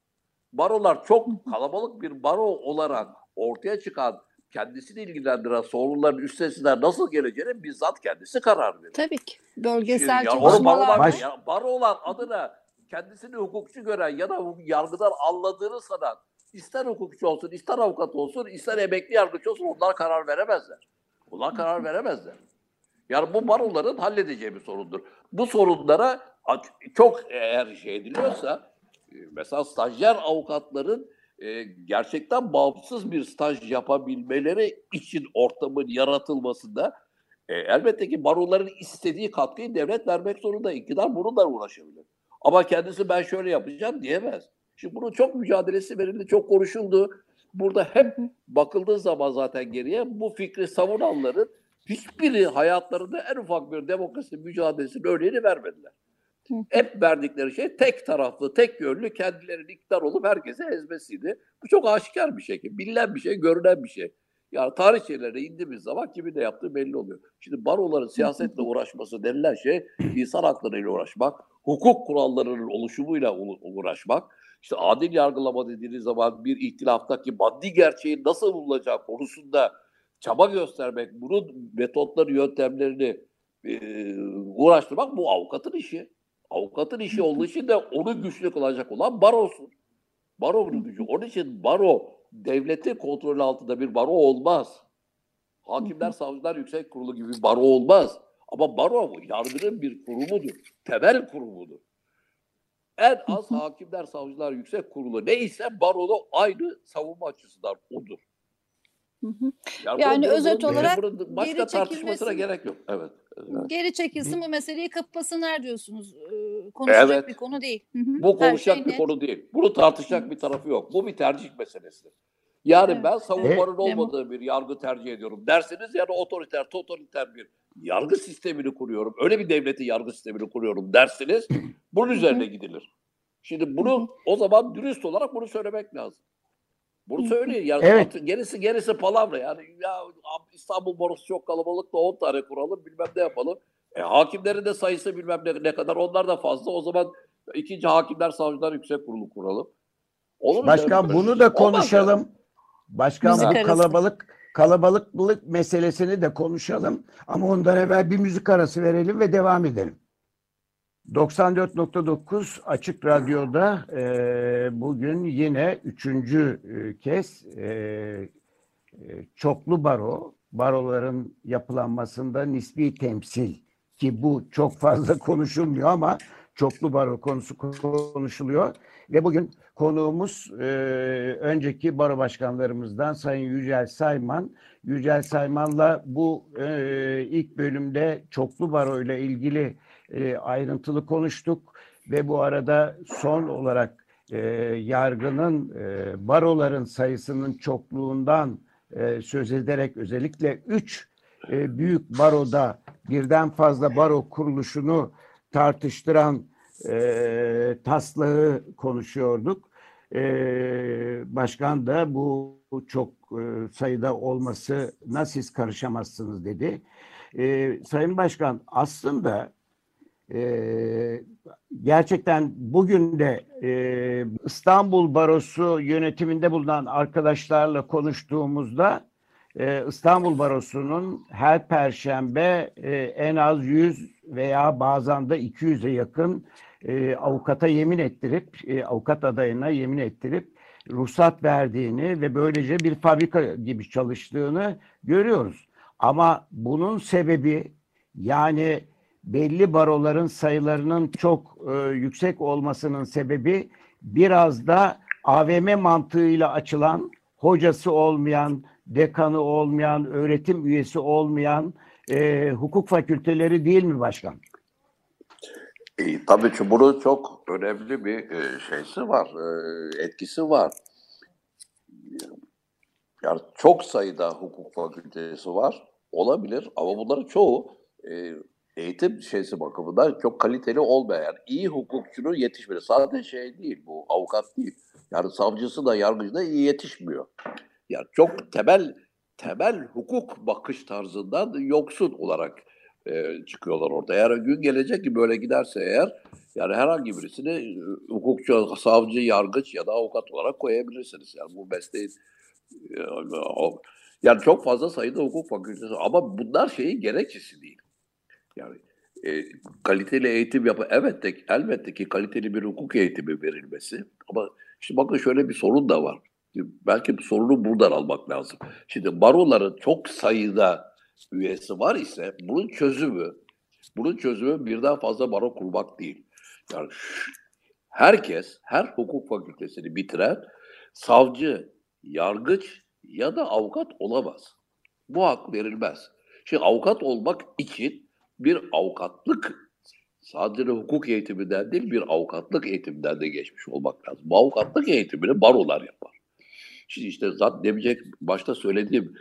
Barolar çok kalabalık bir baro olarak ortaya çıkan kendisini ilgilendiren sorunların üstesinden nasıl geleceğine bizzat kendisi karar verir. Tabii ki. Bölgesel onu çalışmalar barolar. Baş- ya, barolar adına kendisini hukukçu gören ya da yargıdan anladığını sanan ister hukukçu olsun, ister avukat olsun, ister emekli yargıç olsun onlar karar veremezler. Onlar karar veremezler. Yani bu baroların halledeceği bir sorundur. Bu sorunlara çok eğer şey ediliyorsa e, mesela stajyer avukatların e, gerçekten bağımsız bir staj yapabilmeleri için ortamın yaratılmasında e, elbette ki baroların istediği katkıyı devlet vermek zorunda. İktidar bununla uğraşabilir. Ama kendisi ben şöyle yapacağım diyemez. Şimdi bunun çok mücadelesi verildi, çok konuşuldu. Burada hep bakıldığı zaman zaten geriye bu fikri savunanların hiçbiri hayatlarında en ufak bir demokrasi mücadelesinin örneğini vermediler. Hep verdikleri şey tek taraflı, tek yönlü kendilerinin iktidar olup herkese ezmesiydi. Bu çok aşikar bir şey, bilinen bir şey, görünen bir şey. Yani tarih şeylerine indiğimiz zaman kimin ne yaptığı belli oluyor. Şimdi baroların siyasetle uğraşması denilen şey insan haklarıyla uğraşmak, hukuk kurallarının oluşumuyla uğraşmak, işte adil yargılama dediğiniz zaman bir ihtilaftaki maddi gerçeğin nasıl bulunacağı konusunda çaba göstermek, bunun metotları, yöntemlerini e, uğraştırmak bu avukatın işi. Avukatın işi olduğu için de onu güçlü kılacak olan barosun. Baronun gücü. Onun için baro devletin kontrolü altında bir baro olmaz. Hakimler, savcılar, yüksek kurulu gibi bir baro olmaz. Ama baro yargının bir kurumudur. Temel kurumudur. En az hakimler, savcılar, yüksek kurulu neyse baroda aynı savunma açısından odur. Hı hı. Yani, Yani bunun- özet bunun- olarak başka geri tartışmasına gerek yok. Evet. evet. Geri çekilsin bu meseleyi kapasınlar diyorsunuz. Ee, konuşacak Evet. bir konu değil. Hı hı. Bu Her konuşacak şey bir net. konu değil. Bunu tartışacak bir tarafı yok. Bu bir tercih meselesidir. Yani Evet. ben savunmanın Evet. olmadığı bir yargı tercih ediyorum derseniz yani otoriter, totaliter bir yargı sistemini kuruyorum. Öyle bir devletin yargı sistemini kuruyorum dersiniz. Bunun üzerine gidilir. Şimdi bunu o zaman dürüst olarak bunu söylemek lazım. Bunu söyleyin. Yani Evet. gerisi gerisi palavra yani. Ya İstanbul borusu çok kalabalık da 10 tane kuralım bilmem ne yapalım. E, hakimlerin de sayısı bilmem ne, ne kadar onlar da fazla. O zaman ikinci hakimler savcılar yüksek kurulu kuralım. Olur mu Başkan canım? bunu da Olmaz konuşalım. Başkan Müzik bu arası. kalabalık kalabalıklık meselesini de konuşalım. Ama ondan evvel bir müzik arası verelim ve devam edelim. 94.9 Açık Radyo'da e, bugün yine üçüncü e, kez e, e, çoklu baro, baroların yapılanmasında nispi temsil ki bu çok fazla <laughs> konuşulmuyor ama çoklu baro konusu konuşuluyor ve bugün konuğumuz e, önceki baro başkanlarımızdan Sayın Yücel Sayman. Yücel Sayman'la bu e, ilk bölümde çoklu baro ile ilgili e, ayrıntılı konuştuk ve bu arada son olarak e, yargının e, baroların sayısının çokluğundan e, söz ederek özellikle üç e, büyük baroda birden fazla baro kuruluşunu tartıştıran e, taslağı konuşuyorduk. E, başkan da bu çok e, sayıda olmasına siz karışamazsınız dedi. E, Sayın Başkan aslında e, gerçekten bugün de e, İstanbul Barosu yönetiminde bulunan arkadaşlarla konuştuğumuzda e, İstanbul Barosu'nun her perşembe e, en az 100 veya bazen de 200'e yakın e, avukata yemin ettirip, e, avukat adayına yemin ettirip ruhsat verdiğini ve böylece bir fabrika gibi çalıştığını görüyoruz. Ama bunun sebebi yani belli baroların sayılarının çok e, yüksek olmasının sebebi biraz da AVM mantığıyla açılan hocası olmayan, dekanı olmayan, öğretim üyesi olmayan e, hukuk fakülteleri değil mi başkan? E, tabii ki bunun çok önemli bir e, şeysi var, e, etkisi var. Yani çok sayıda hukuk fakültesi var, olabilir ama bunların çoğu e, eğitim şeysi bakımından çok kaliteli olmayan, iyi hukukçunun yetişmesi. Sadece şey değil bu, avukat değil. Yani savcısı da yargıcı da iyi yetişmiyor. Yani çok temel temel hukuk bakış tarzından yoksun olarak e, çıkıyorlar orada. Eğer gün gelecek ki böyle giderse eğer yani herhangi birisini e, hukukçu, savcı, yargıç ya da avukat olarak koyabilirsiniz. Yani bu mesleğin e, yani çok fazla sayıda hukuk fakültesi ama bunlar şeyin gerekçesi değil. Yani e, kaliteli eğitim yapı evet de, elbette ki kaliteli bir hukuk eğitimi verilmesi ama işte bakın şöyle bir sorun da var. Belki bu sorunu buradan almak lazım. Şimdi baroların çok sayıda üyesi var ise bunun çözümü bunun çözümü birden fazla baro kurmak değil. Yani herkes her hukuk fakültesini bitiren savcı, yargıç ya da avukat olamaz. Bu hak verilmez. Şimdi avukat olmak için bir avukatlık sadece hukuk eğitiminden değil bir avukatlık eğitiminden de geçmiş olmak lazım. Bu avukatlık eğitimini barolar yapar. Şimdi işte zaten demeyecek başta söylediğim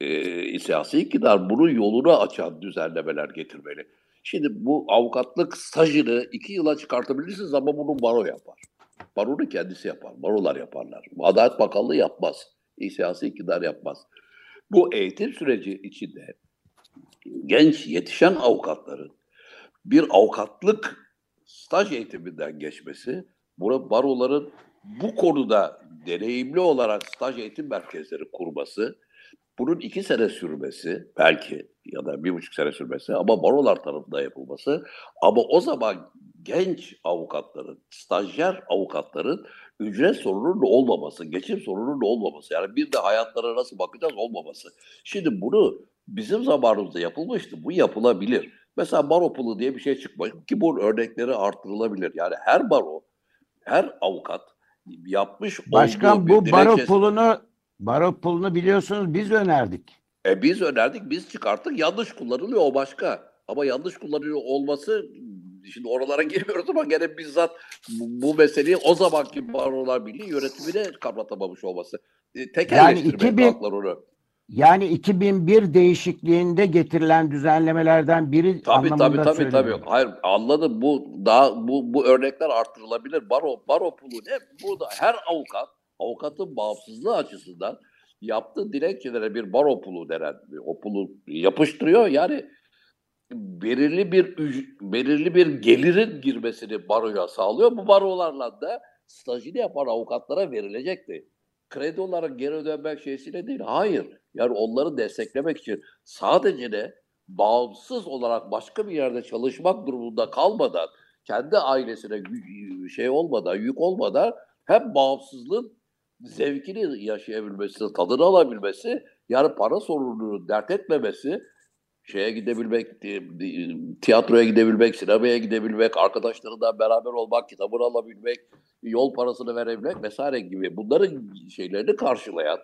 e, siyasi iktidar bunun yolunu açan düzenlemeler getirmeli. Şimdi bu avukatlık stajını iki yıla çıkartabilirsiniz ama bunu baro yapar. Baronu kendisi yapar. Barolar yaparlar. Adalet Bakanlığı yapmaz. Siyasi iktidar yapmaz. Bu eğitim süreci içinde genç yetişen avukatların bir avukatlık staj eğitiminden geçmesi, burada baroların bu konuda deneyimli olarak staj eğitim merkezleri kurması, bunun iki sene sürmesi belki ya da bir buçuk sene sürmesi ama barolar tarafından yapılması ama o zaman genç avukatların, stajyer avukatların ücret sorununun olmaması, geçim sorununun olmaması yani bir de hayatlara nasıl bakacağız olmaması. Şimdi bunu bizim zamanımızda yapılmıştı. Bu yapılabilir. Mesela baro pulu diye bir şey çıkmış ki bu örnekleri artırılabilir. Yani her baro, her avukat yapmış Başkan bu baro pulunu baro pulunu biliyorsunuz biz önerdik. E biz önerdik, biz çıkarttık. Yanlış kullanılıyor o başka. Ama yanlış kullanılıyor olması şimdi oralara <laughs> girmiyoruz ama gene bizzat bu, bu meseleyi o zamanki barolar birliği yönetimine kavratamamış olması. E, tekelleştirmek yani 2000, onu. Yani 2001 değişikliğinde getirilen düzenlemelerden biri tabii, anlamında tabii, tabii, tabii. Hayır anladım. Bu daha bu bu örnekler arttırılabilir. Baro baro pulu ne? Burada her avukat avukatın bağımsızlığı açısından yaptığı dilekçelere bir baro pulu denen o pulu yapıştırıyor. Yani belirli bir belirli bir gelirin girmesini baroya sağlıyor. Bu barolarla da stajını yapan avukatlara verilecekti. Kredi olarak geri ödenmek şeysiyle değil. Hayır. Yani onları desteklemek için sadece de bağımsız olarak başka bir yerde çalışmak durumunda kalmadan, kendi ailesine şey olmadan, yük olmadan hem bağımsızlığın zevkini yaşayabilmesi, tadını alabilmesi, yani para sorununu dert etmemesi, şeye gidebilmek, tiyatroya gidebilmek, sinemaya gidebilmek, arkadaşlarından beraber olmak, kitabını alabilmek, yol parasını verebilmek vesaire gibi bunların şeylerini karşılayan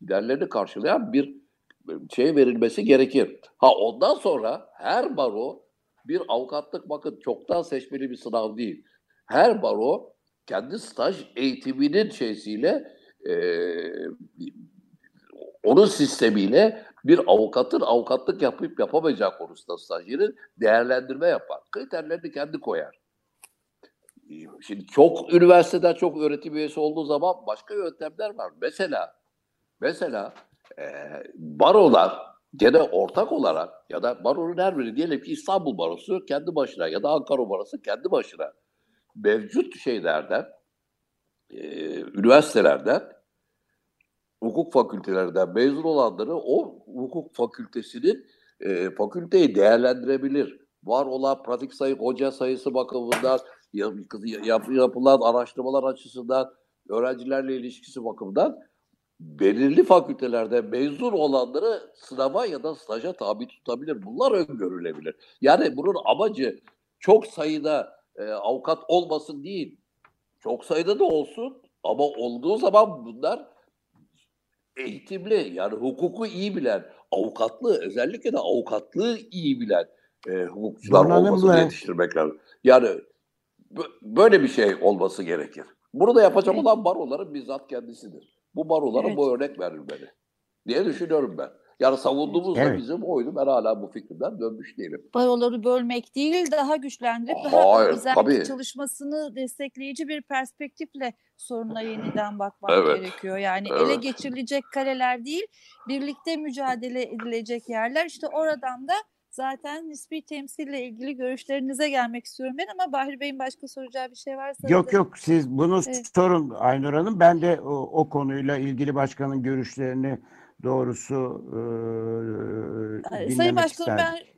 giderlerini karşılayan bir şey verilmesi gerekir. Ha ondan sonra her baro bir avukatlık bakın çoktan seçmeli bir sınav değil. Her baro kendi staj eğitiminin şeysiyle e, onun sistemiyle bir avukatın avukatlık yapıp yapamayacağı konusunda stajyerin değerlendirme yapar. Kriterlerini kendi koyar. şimdi çok üniversiteden çok öğretim üyesi olduğu zaman başka yöntemler var. Mesela mesela e, barolar gene ortak olarak ya da baronun her biri diyelim ki İstanbul Barosu kendi başına ya da Ankara Barosu kendi başına mevcut şeylerden e, üniversitelerden hukuk fakültelerinden mezun olanları o hukuk fakültesinin e, fakülteyi değerlendirebilir. Var olan pratik sayı, hoca sayısı bakımından, yap, yapılan araştırmalar açısından, öğrencilerle ilişkisi bakımından belirli fakültelerde mezun olanları sınava ya da staja tabi tutabilir. Bunlar öngörülebilir. Yani bunun amacı çok sayıda e, avukat olmasın değil. Çok sayıda da olsun ama olduğu zaman bunlar eğitimli yani hukuku iyi bilen, avukatlığı özellikle de avukatlığı iyi bilen e, hukukçular Donanımlı. olmasını yetiştirmek lazım. Yani böyle bir şey olması gerekir. Bunu da yapacak olan baroların bizzat kendisidir. Bu barolara evet. bu örnek verilmeli diye düşünüyorum ben. Yani savunduğumuz evet. da bizim oydu. Ben hala bu fikrimden dönmüş değilim. Baroları bölmek değil, daha güçlendirip daha özel çalışmasını destekleyici bir perspektifle soruna yeniden bakmak evet. gerekiyor. Yani evet. ele geçirilecek kaleler değil, birlikte mücadele edilecek yerler. İşte oradan da zaten nispi temsille ilgili görüşlerinize gelmek istiyorum ben ama Bahri Bey'in başka soracağı bir şey varsa... Yok da... yok siz bunu evet. sorun Aynur Hanım. Ben de o, o konuyla ilgili başkanın görüşlerini doğrusu e, Sayın Başkanım isterdim. ben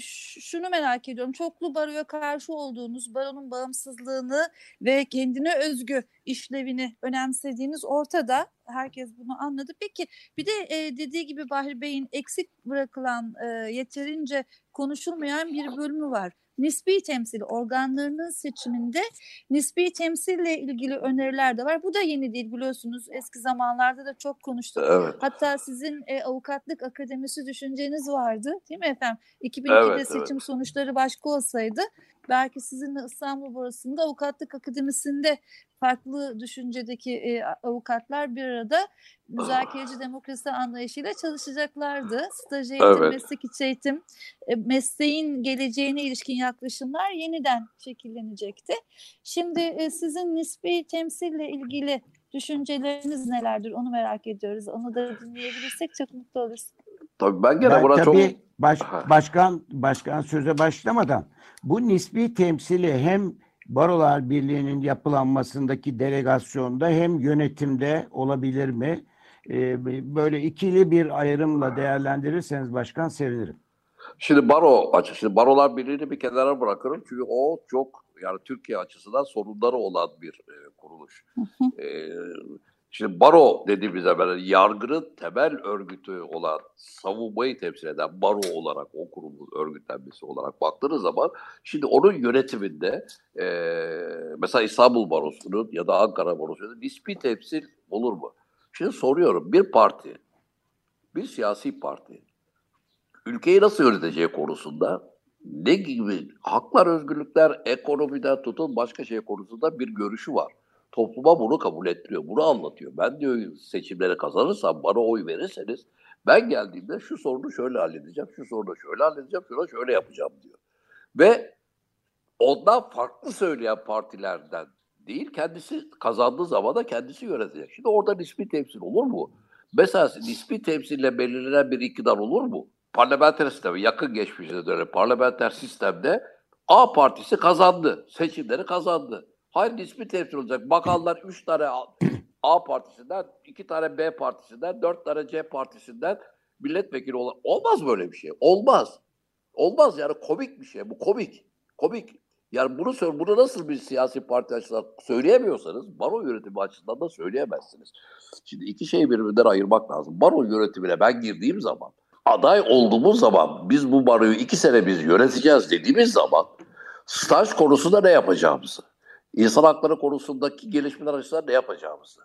şunu merak ediyorum. Çoklu baroya karşı olduğunuz, baronun bağımsızlığını ve kendine özgü işlevini önemsediğiniz ortada. Herkes bunu anladı. Peki bir de e, dediği gibi Bahri Bey'in eksik bırakılan, e, yeterince konuşulmayan bir bölümü var nispi temsil organlarının seçiminde nispi temsille ilgili öneriler de var. Bu da yeni değil biliyorsunuz. Eski zamanlarda da çok konuştuk. Evet. Hatta sizin e, avukatlık akademisi düşünceniz vardı değil mi efendim? 2002'de evet, seçim evet. sonuçları başka olsaydı belki sizinle İstanbul Borsası'nda avukatlık akademisinde farklı düşüncedeki e, avukatlar bir arada müzakereci demokrasi anlayışıyla çalışacaklardı. Staj eğitim, evet. meslek içi eğitim, e, mesleğin geleceğine ilişkin yaklaşımlar yeniden şekillenecekti. Şimdi e, sizin nispi temsille ilgili düşünceleriniz nelerdir onu merak ediyoruz. Onu da dinleyebilirsek çok mutlu oluruz. Tabii ben gene ben buna tabii çok... Baş, başkan başkan söze başlamadan bu nispi temsili hem Barolar Birliği'nin yapılanmasındaki delegasyonda hem yönetimde olabilir mi? Ee, böyle ikili bir ayrımla değerlendirirseniz başkan sevinirim. Şimdi baro açı, şimdi barolar birliğini bir kenara bırakırım çünkü o çok yani Türkiye açısından sorunları olan bir e, kuruluş. Hı hı. E, Şimdi baro dediğimiz zaman yargının temel örgütü olan savunmayı temsil eden baro olarak o kurumun örgütlenmesi olarak baktığınız zaman şimdi onun yönetiminde e, mesela İstanbul Barosu'nun ya da Ankara Barosu'nun nispi temsil olur mu? Şimdi soruyorum bir parti, bir siyasi parti ülkeyi nasıl yöneteceği konusunda ne gibi haklar, özgürlükler, ekonomiden tutun başka şey konusunda bir görüşü var topluma bunu kabul ettiriyor. Bunu anlatıyor. Ben diyor seçimleri kazanırsam bana oy verirseniz ben geldiğimde şu sorunu şöyle halledeceğim, şu sorunu şöyle halledeceğim, şuna şöyle yapacağım diyor. Ve ondan farklı söyleyen partilerden değil, kendisi kazandığı zaman da kendisi yönetecek. Şimdi orada nispi temsil olur mu? Mesela nispi temsille belirlenen bir iktidar olur mu? Parlamenter sistemi, yakın geçmişe dönem parlamenter sistemde A partisi kazandı, seçimleri kazandı. Hayır nispi temsil olacak. Bakanlar 3 tane A partisinden, 2 tane B partisinden, 4 tane C partisinden milletvekili olan. Olmaz böyle bir şey. Olmaz. Olmaz yani komik bir şey. Bu komik. Komik. Yani bunu söyle, bunu nasıl bir siyasi parti açısından söyleyemiyorsanız baro yönetimi açısından da söyleyemezsiniz. Şimdi iki şeyi birbirinden ayırmak lazım. Baro yönetimine ben girdiğim zaman, aday olduğumuz zaman biz bu baroyu iki sene biz yöneteceğiz dediğimiz zaman staj konusunda ne yapacağımızı, insan hakları konusundaki gelişmeler açısından ne yapacağımızı,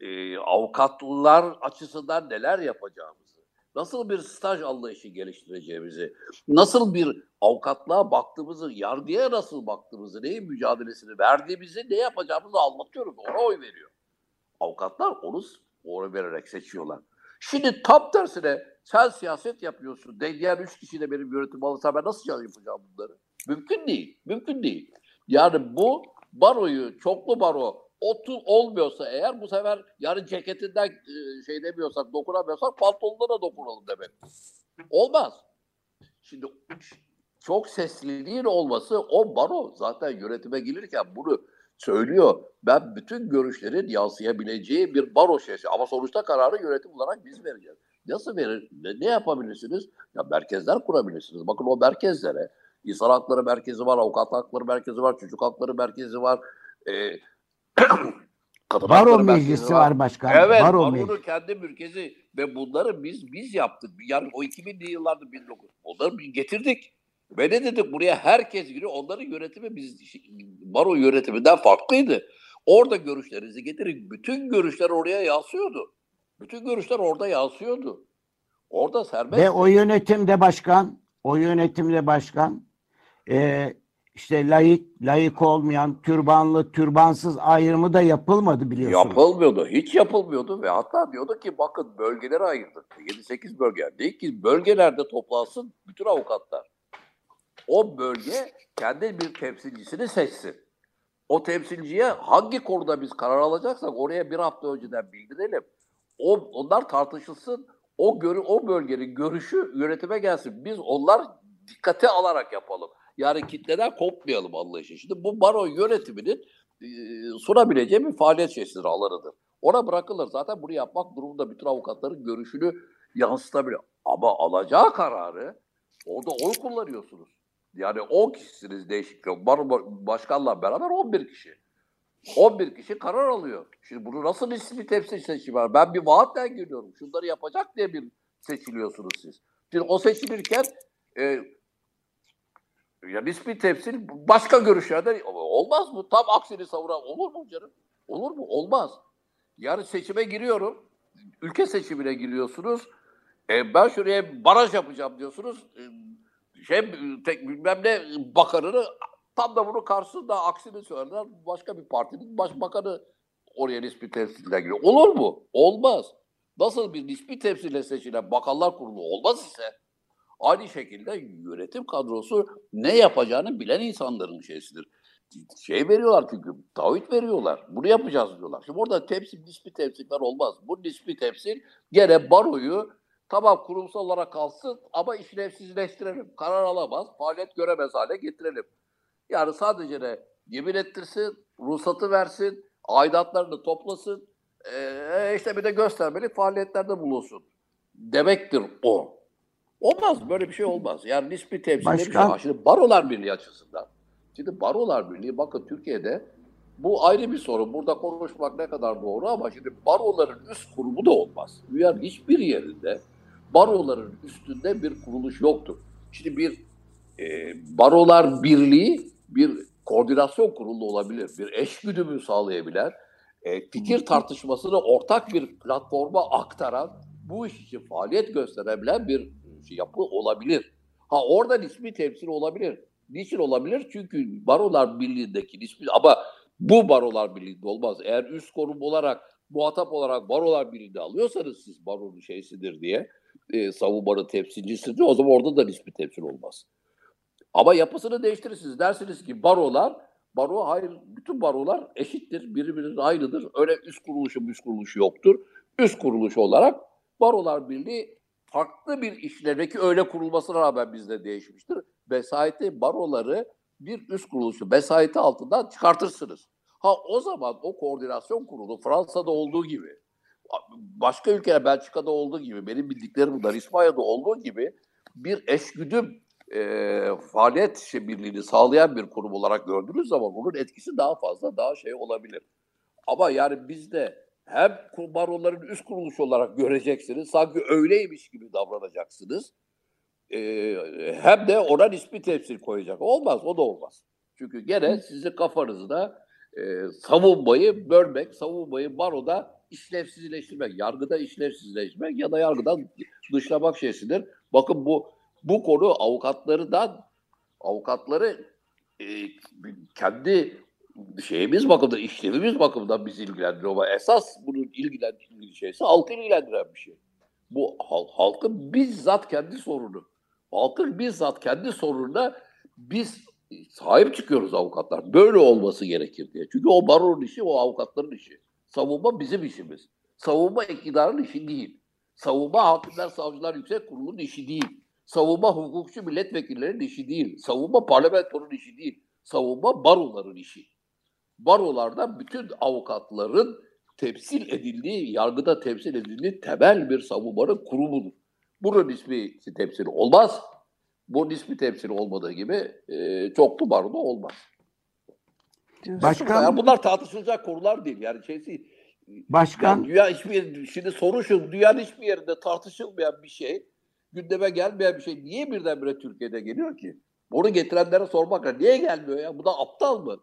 e, avukatlar açısından neler yapacağımızı, nasıl bir staj anlayışı geliştireceğimizi, nasıl bir avukatlığa baktığımızı, yargıya nasıl baktığımızı, neyin mücadelesini verdiğimizi, ne yapacağımızı anlatıyoruz. Ona oy veriyor. Avukatlar onu oy vererek seçiyorlar. Şimdi tam tersine sen siyaset yapıyorsun. Diğer üç kişiyle benim yönetim alırsa ben nasıl yapacağım bunları? Mümkün değil. Mümkün değil. Yani bu baroyu, çoklu baro otu olmuyorsa eğer bu sefer yarın ceketinden e, şey demiyorsak, dokunamıyorsak pantolonuna dokunalım demek. Olmaz. Şimdi çok sesliliğin olması o baro zaten yönetime gelirken bunu söylüyor. Ben bütün görüşlerin yansıyabileceği bir baro şeysi ama sonuçta kararı yönetim olarak biz vereceğiz. Nasıl verir? Ne, ne yapabilirsiniz? Ya merkezler kurabilirsiniz. Bakın o merkezlere İnsan Hakları Merkezi var, Avukat Hakları Merkezi var, Çocuk Hakları Merkezi var. E, <clears throat> Kadın Baro Meclisi var, var başkan. Evet, Baro Baro'nun kendi merkezi ve bunları biz biz yaptık. Yani o 2000'li yıllarda 1900 onları biz getirdik. Ve ne dedik buraya herkes giriyor. Onların yönetimi biz baro yönetiminden farklıydı. Orada görüşlerinizi getirin. Bütün görüşler oraya yansıyordu. Bütün görüşler orada yansıyordu. Orada serbest. Ve o yönetimde başkan, o yönetimde başkan e, işte layık, layık olmayan, türbanlı, türbansız ayrımı da yapılmadı biliyorsunuz. Yapılmıyordu. Hiç yapılmıyordu ve hatta diyordu ki bakın bölgelere ayırdık. 7-8 bölge. Değil ki bölgelerde toplansın bütün avukatlar. O bölge kendi bir temsilcisini seçsin. O temsilciye hangi konuda biz karar alacaksak oraya bir hafta önceden bildirelim. O, onlar tartışılsın. O, görü, o bölgenin görüşü yönetime gelsin. Biz onlar dikkate alarak yapalım. Yani kitleden kopmayalım Allah için. Şimdi bu baro yönetiminin e, sunabileceği bir faaliyet şeysidir, alanıdır. Ona bırakılır. Zaten bunu yapmak durumunda bütün avukatların görüşünü yansıtabilir. Ama alacağı kararı orada oy kullanıyorsunuz. Yani 10 kişisiniz değişik. Baro başkanla beraber 11 kişi. 11 kişi karar alıyor. Şimdi bunu nasıl ismi temsil seçimi? Ben bir vaatten geliyorum. Şunları yapacak diye bir seçiliyorsunuz siz. Şimdi o seçilirken e, ya nispi temsil başka görüşlerde olmaz mı? Tam aksini savuran olur mu canım? Olur mu? Olmaz. Yani seçime giriyorum. Ülke seçimine giriyorsunuz. E, ben şuraya baraj yapacağım diyorsunuz. E, şey tek bilmem ne bakanını tam da bunu karşısında aksini söylerler. Başka bir partinin başbakanı oraya nispi temsiline giriyor. Olur mu? Olmaz. Nasıl bir nispi temsille seçilen bakanlar kurulu olmaz ise Aynı şekilde yönetim kadrosu ne yapacağını bilen insanların şeysidir. Şey veriyorlar çünkü, taahhüt veriyorlar. Bunu yapacağız diyorlar. Şimdi orada temsil, nispi temsiller olmaz. Bu nispi temsil gene baroyu tamam kurumsal olarak kalsın ama işlevsizleştirelim. Karar alamaz, faaliyet göremez hale getirelim. Yani sadece de yemin ettirsin, ruhsatı versin, aidatlarını toplasın, ee, işte bir de göstermelik faaliyetlerde bulunsun. Demektir o. Olmaz böyle bir şey olmaz. Yani nispi temsil bir şey. Şimdi barolar birliği açısından. Şimdi barolar birliği bakın Türkiye'de bu ayrı bir sorun. Burada konuşmak ne kadar doğru ama şimdi baroların üst kurumu da olmaz. Dünyanın hiçbir yerinde baroların üstünde bir kuruluş yoktur. Şimdi bir e, barolar birliği bir koordinasyon kurulu olabilir. Bir eş güdümü sağlayabilen, e, fikir tartışmasını ortak bir platforma aktaran, bu iş için faaliyet gösterebilen bir yapı olabilir. Ha orada ismi temsil olabilir. Niçin olabilir? Çünkü Barolar Birliği'ndeki ismi ama bu Barolar Birliği'nde olmaz. Eğer üst konum olarak muhatap olarak Barolar Birliği'nde alıyorsanız siz baronun şeysidir diye e, savunmanın temsilcisidir o zaman orada da ismi temsil olmaz. Ama yapısını değiştirirsiniz. Dersiniz ki barolar, baro hayır bütün barolar eşittir, birbirinin aynıdır. Öyle üst kuruluşu üst kuruluşu yoktur. Üst kuruluş olarak Barolar Birliği farklı bir işlevdeki öyle kurulmasına rağmen bizde değişmiştir. Vesayeti baroları bir üst kuruluşu vesayeti altından çıkartırsınız. Ha o zaman o koordinasyon kurulu Fransa'da olduğu gibi, başka ülkeler Belçika'da olduğu gibi, benim bildiklerim bunlar İspanya'da olduğu gibi bir eşgüdüm e, faaliyet şey, birliğini sağlayan bir kurum olarak gördüğünüz zaman bunun etkisi daha fazla, daha şey olabilir. Ama yani bizde hem baroların üst kuruluş olarak göreceksiniz. Sanki öyleymiş gibi davranacaksınız. Ee, hem de ona nispi temsil koyacak. Olmaz, o da olmaz. Çünkü gene sizin kafanızda e, savunmayı bölmek, savunmayı baroda işlevsizleştirmek, yargıda işlevsizleştirmek ya da yargıdan dışlamak şeysidir. Bakın bu bu konu avukatlarından avukatları e, kendi şeyimiz bakımından, işlevimiz bakımından bizi ilgilendiriyor ama esas bunun ilgilendiği şeyse halkı ilgilendiren bir şey. Bu halkın bizzat kendi sorunu. Halkın bizzat kendi sorununa biz sahip çıkıyoruz avukatlar. Böyle olması gerekir diye. Çünkü o baronun işi, o avukatların işi. Savunma bizim işimiz. Savunma iktidarın işi değil. Savunma hakimler, savcılar, yüksek kurulun işi değil. Savunma hukukçu milletvekillerinin işi değil. Savunma parlamentonun işi değil. Savunma baroların işi. Barolarda bütün avukatların temsil edildiği, yargıda temsil edildiği temel bir savunmanın kurumudur. Bunun ismi temsil olmaz. Bu ismi temsil olmadığı gibi e, çoklu baroda olmaz. Başkan, Yani bunlar tartışılacak konular değil. Yani şeysi başkan yani dünya hiçbir şimdi soru şu, dünyanın hiçbir yerinde tartışılmayan bir şey, gündeme gelmeyen bir şey niye birdenbire Türkiye'de geliyor ki? Bunu getirenlere sormak lazım. Niye gelmiyor ya? Bu da aptal mı?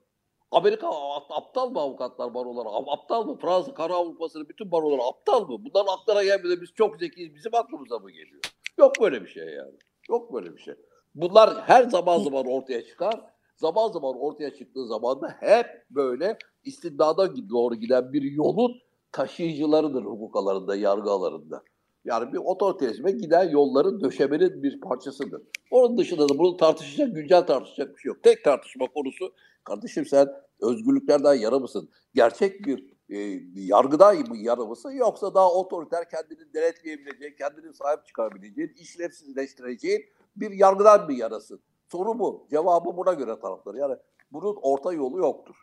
Amerika aptal mı avukatlar baroları? Aptal mı? Fransa, Kara Avrupa'sının bütün baroları aptal mı? Bunların aklına gelmedi. Biz çok zekiyiz. Bizim aklımıza mı geliyor? Yok böyle bir şey yani. Yok böyle bir şey. Bunlar her zaman zaman ortaya çıkar. Zaman zaman ortaya çıktığı zaman da hep böyle istibdada doğru giden bir yolun taşıyıcılarıdır hukuk alanında, yargı alanında. Yani bir otoriterizme giden yolların döşemenin bir parçasıdır. Onun dışında da bunu tartışacak, güncel tartışacak bir şey yok. Tek tartışma konusu, kardeşim sen özgürlüklerden yana mısın? Gerçek bir e, yargıdan mı yana mısın? Yoksa daha otoriter, kendini denetleyebileceğin, kendini sahip çıkarabileceğin, işlevsizleştireceğin bir yargıdan mı yanasın? Soru bu. Cevabı buna göre taraftar. Yani bunun orta yolu yoktur.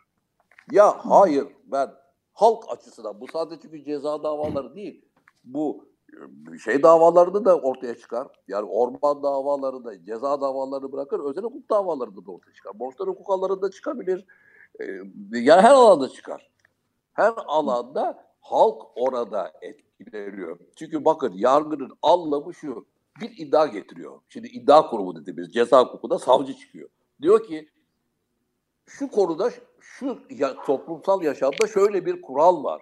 Ya hayır ben halk açısından bu sadece çünkü ceza davaları değil. Bu e, şey davalarını da ortaya çıkar. Yani orman davalarında ceza davalarını bırakır özel hukuk davalarında da ortaya çıkar. Borçlar hukuk alanında çıkabilir. E, yani her alanda çıkar. Her alanda halk orada etkileniyor. Çünkü bakın yargının anlamı şu. Bir iddia getiriyor. Şimdi iddia kurumu dediğimiz ceza hukukunda savcı çıkıyor. Diyor ki şu konuda şu ya, toplumsal yaşamda şöyle bir kural var.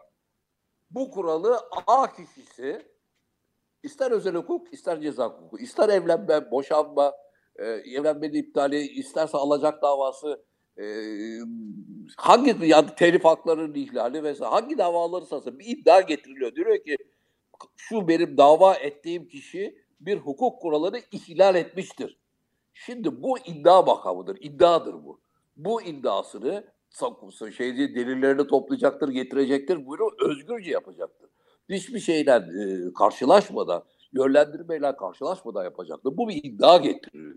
Bu kuralı A kişisi ister özel hukuk, ister ceza hukuku, ister evlenme, boşanma, e, evlenmenin iptali, isterse alacak davası, e, hangi yani telif haklarının ihlali vesaire hangi davaları sırasında bir iddia getiriliyor. Diyor ki şu benim dava ettiğim kişi bir hukuk kuralını ihlal etmiştir. Şimdi bu iddia makamıdır, iddiadır bu. Bu iddiasını şey delillerini toplayacaktır, getirecektir. Bunu özgürce yapacaktır. Hiçbir şeyle e, karşılaşmadan, yönlendirmeyle karşılaşmadan yapacaktır. Bu bir iddia getiriyor.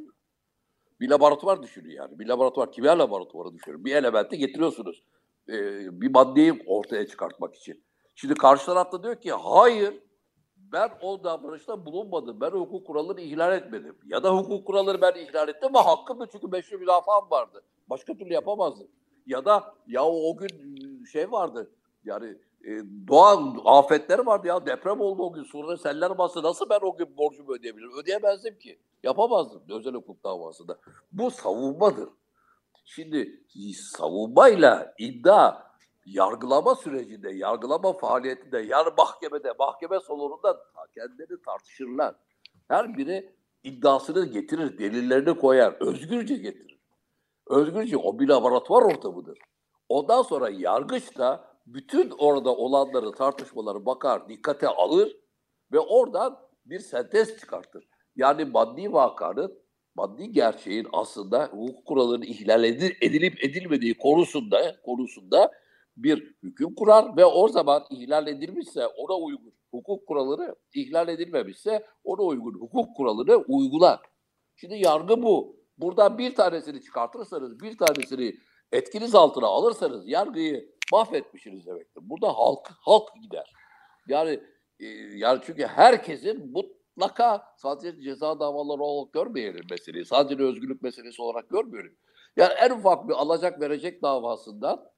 Bir laboratuvar düşünün yani. Bir laboratuvar, kimya laboratuvarı düşünün. Bir elementi getiriyorsunuz. E, bir maddeyi ortaya çıkartmak için. Şimdi karşı tarafta diyor ki hayır ben o davranışta bulunmadım. Ben hukuk kuralını ihlal etmedim. Ya da hukuk kuralları ben ihlal ettim ama hakkımda çünkü meşru müdafaam vardı. Başka türlü yapamazdım. Ya da ya o gün şey vardı yani e, doğa afetleri vardı ya deprem oldu o gün sonra seller bastı. Nasıl ben o gün borcumu ödeyebilirim? Ödeyemezdim ki. Yapamazdım özel hukuk davasında. Bu savunmadır. Şimdi savunmayla iddia yargılama sürecinde, yargılama faaliyetinde, yani mahkemede, mahkeme salonunda kendileri tartışırlar. Her biri iddiasını getirir, delillerini koyar, özgürce getirir. Özgürce o bir laboratuvar ortamıdır. Ondan sonra yargıç da bütün orada olanları, tartışmaları bakar, dikkate alır ve oradan bir sentez çıkartır. Yani maddi vakanın, maddi gerçeğin aslında hukuk kurallarının ihlal edilip edilmediği konusunda konusunda bir hüküm kurar ve o zaman ihlal edilmişse ona uygun hukuk kuralları ihlal edilmemişse ona uygun hukuk kuralını uygular. Şimdi yargı bu. Buradan bir tanesini çıkartırsanız, bir tanesini etkiniz altına alırsanız yargıyı mahvetmişsiniz demektir. Burada halk halk gider. Yani e, yani çünkü herkesin mutlaka sadece ceza davaları olarak görmeyelim meseleyi. Sadece özgürlük meselesi olarak görmüyorum. Yani en ufak bir alacak verecek davasından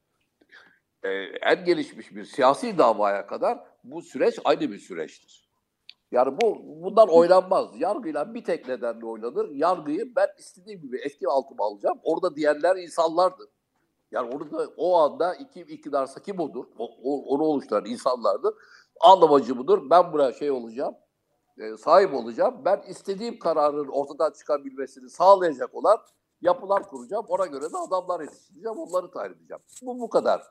e, en gelişmiş bir siyasi davaya kadar bu süreç aynı bir süreçtir. Yani bu bundan oynanmaz. Yargıyla bir tek nedenle oynanır. Yargıyı ben istediğim gibi etki altıma alacağım. Orada diğerler insanlardır. Yani orada o anda iki iktidarsa kim odur? O, onu oluşturan insanlardır. Anlamacı budur. Ben buraya şey olacağım. E, sahip olacağım. Ben istediğim kararın ortadan çıkabilmesini sağlayacak olan yapılar kuracağım. Ona göre de adamlar yetiştireceğim. Onları tayin edeceğim. Bu bu kadar.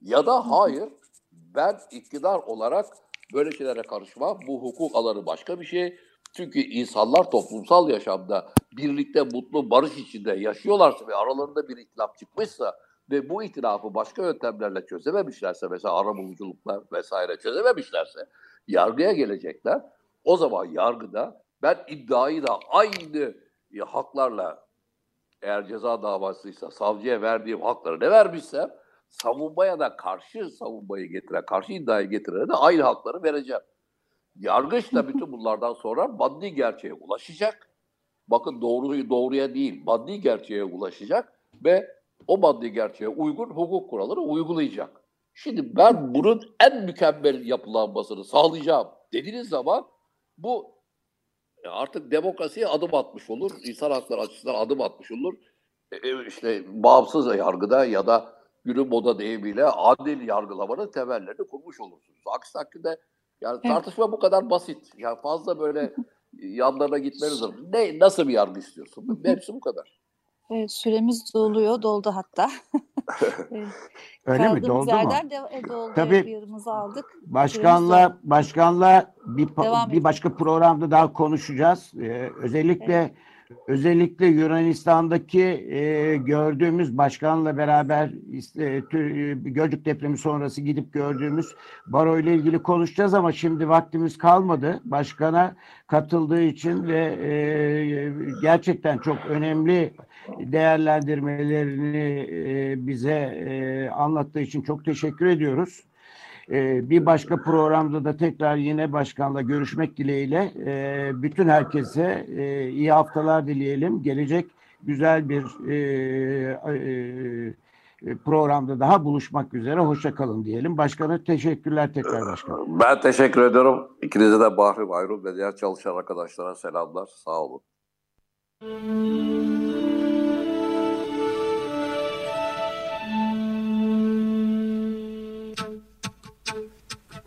Ya da hayır ben iktidar olarak böyle şeylere karışmam. Bu hukuk alanı başka bir şey. Çünkü insanlar toplumsal yaşamda birlikte mutlu barış içinde yaşıyorlarsa ve aralarında bir itilaf çıkmışsa ve bu itilafı başka yöntemlerle çözememişlerse mesela arabuluculukla vesaire çözememişlerse yargıya gelecekler. O zaman yargıda ben iddiayı da aynı haklarla eğer ceza davasıysa savcıya verdiğim hakları ne vermişsem savunmaya da karşı savunmayı getiren, karşı iddiayı getirene de aynı hakları vereceğim. Yargıç da bütün <laughs> bunlardan sonra maddi gerçeğe ulaşacak. Bakın doğruyu doğruya değil, maddi gerçeğe ulaşacak ve o maddi gerçeğe uygun hukuk kuralları uygulayacak. Şimdi ben <laughs> bunun en mükemmel yapılanmasını sağlayacağım dediğiniz zaman bu artık demokrasiye adım atmış olur, insan hakları açısından adım atmış olur. E, e işte bağımsız yargıda ya da günün moda deyimiyle adil yargılamanın temellerini kurmuş olursunuz. Aksi takdirde yani evet. tartışma bu kadar basit. Yani fazla böyle <laughs> yanlarına gitmeniz lazım. Ne, nasıl bir yargı istiyorsun? <laughs> Hepsi bu kadar. Evet, süremiz doluyor, doldu hatta. <laughs> Öyle mi? Doldu mu? De, e, doldu. Tabii aldık. Başkanla başkanla bir bir başka programda daha konuşacağız. Ee, özellikle evet özellikle Yunanistan'daki e, gördüğümüz başkanla beraber e, Gölcük depremi sonrası gidip gördüğümüz baro ile ilgili konuşacağız ama şimdi vaktimiz kalmadı. Başkana katıldığı için ve e, gerçekten çok önemli değerlendirmelerini e, bize e, anlattığı için çok teşekkür ediyoruz. Ee, bir başka programda da tekrar yine başkanla görüşmek dileğiyle e, bütün herkese e, iyi haftalar dileyelim. Gelecek güzel bir e, programda daha buluşmak üzere. Hoşçakalın diyelim. Başkanı teşekkürler tekrar başkan. Ben teşekkür ediyorum. İkinize de Bahri Ayrıl ve diğer çalışan arkadaşlara selamlar. Sağ olun.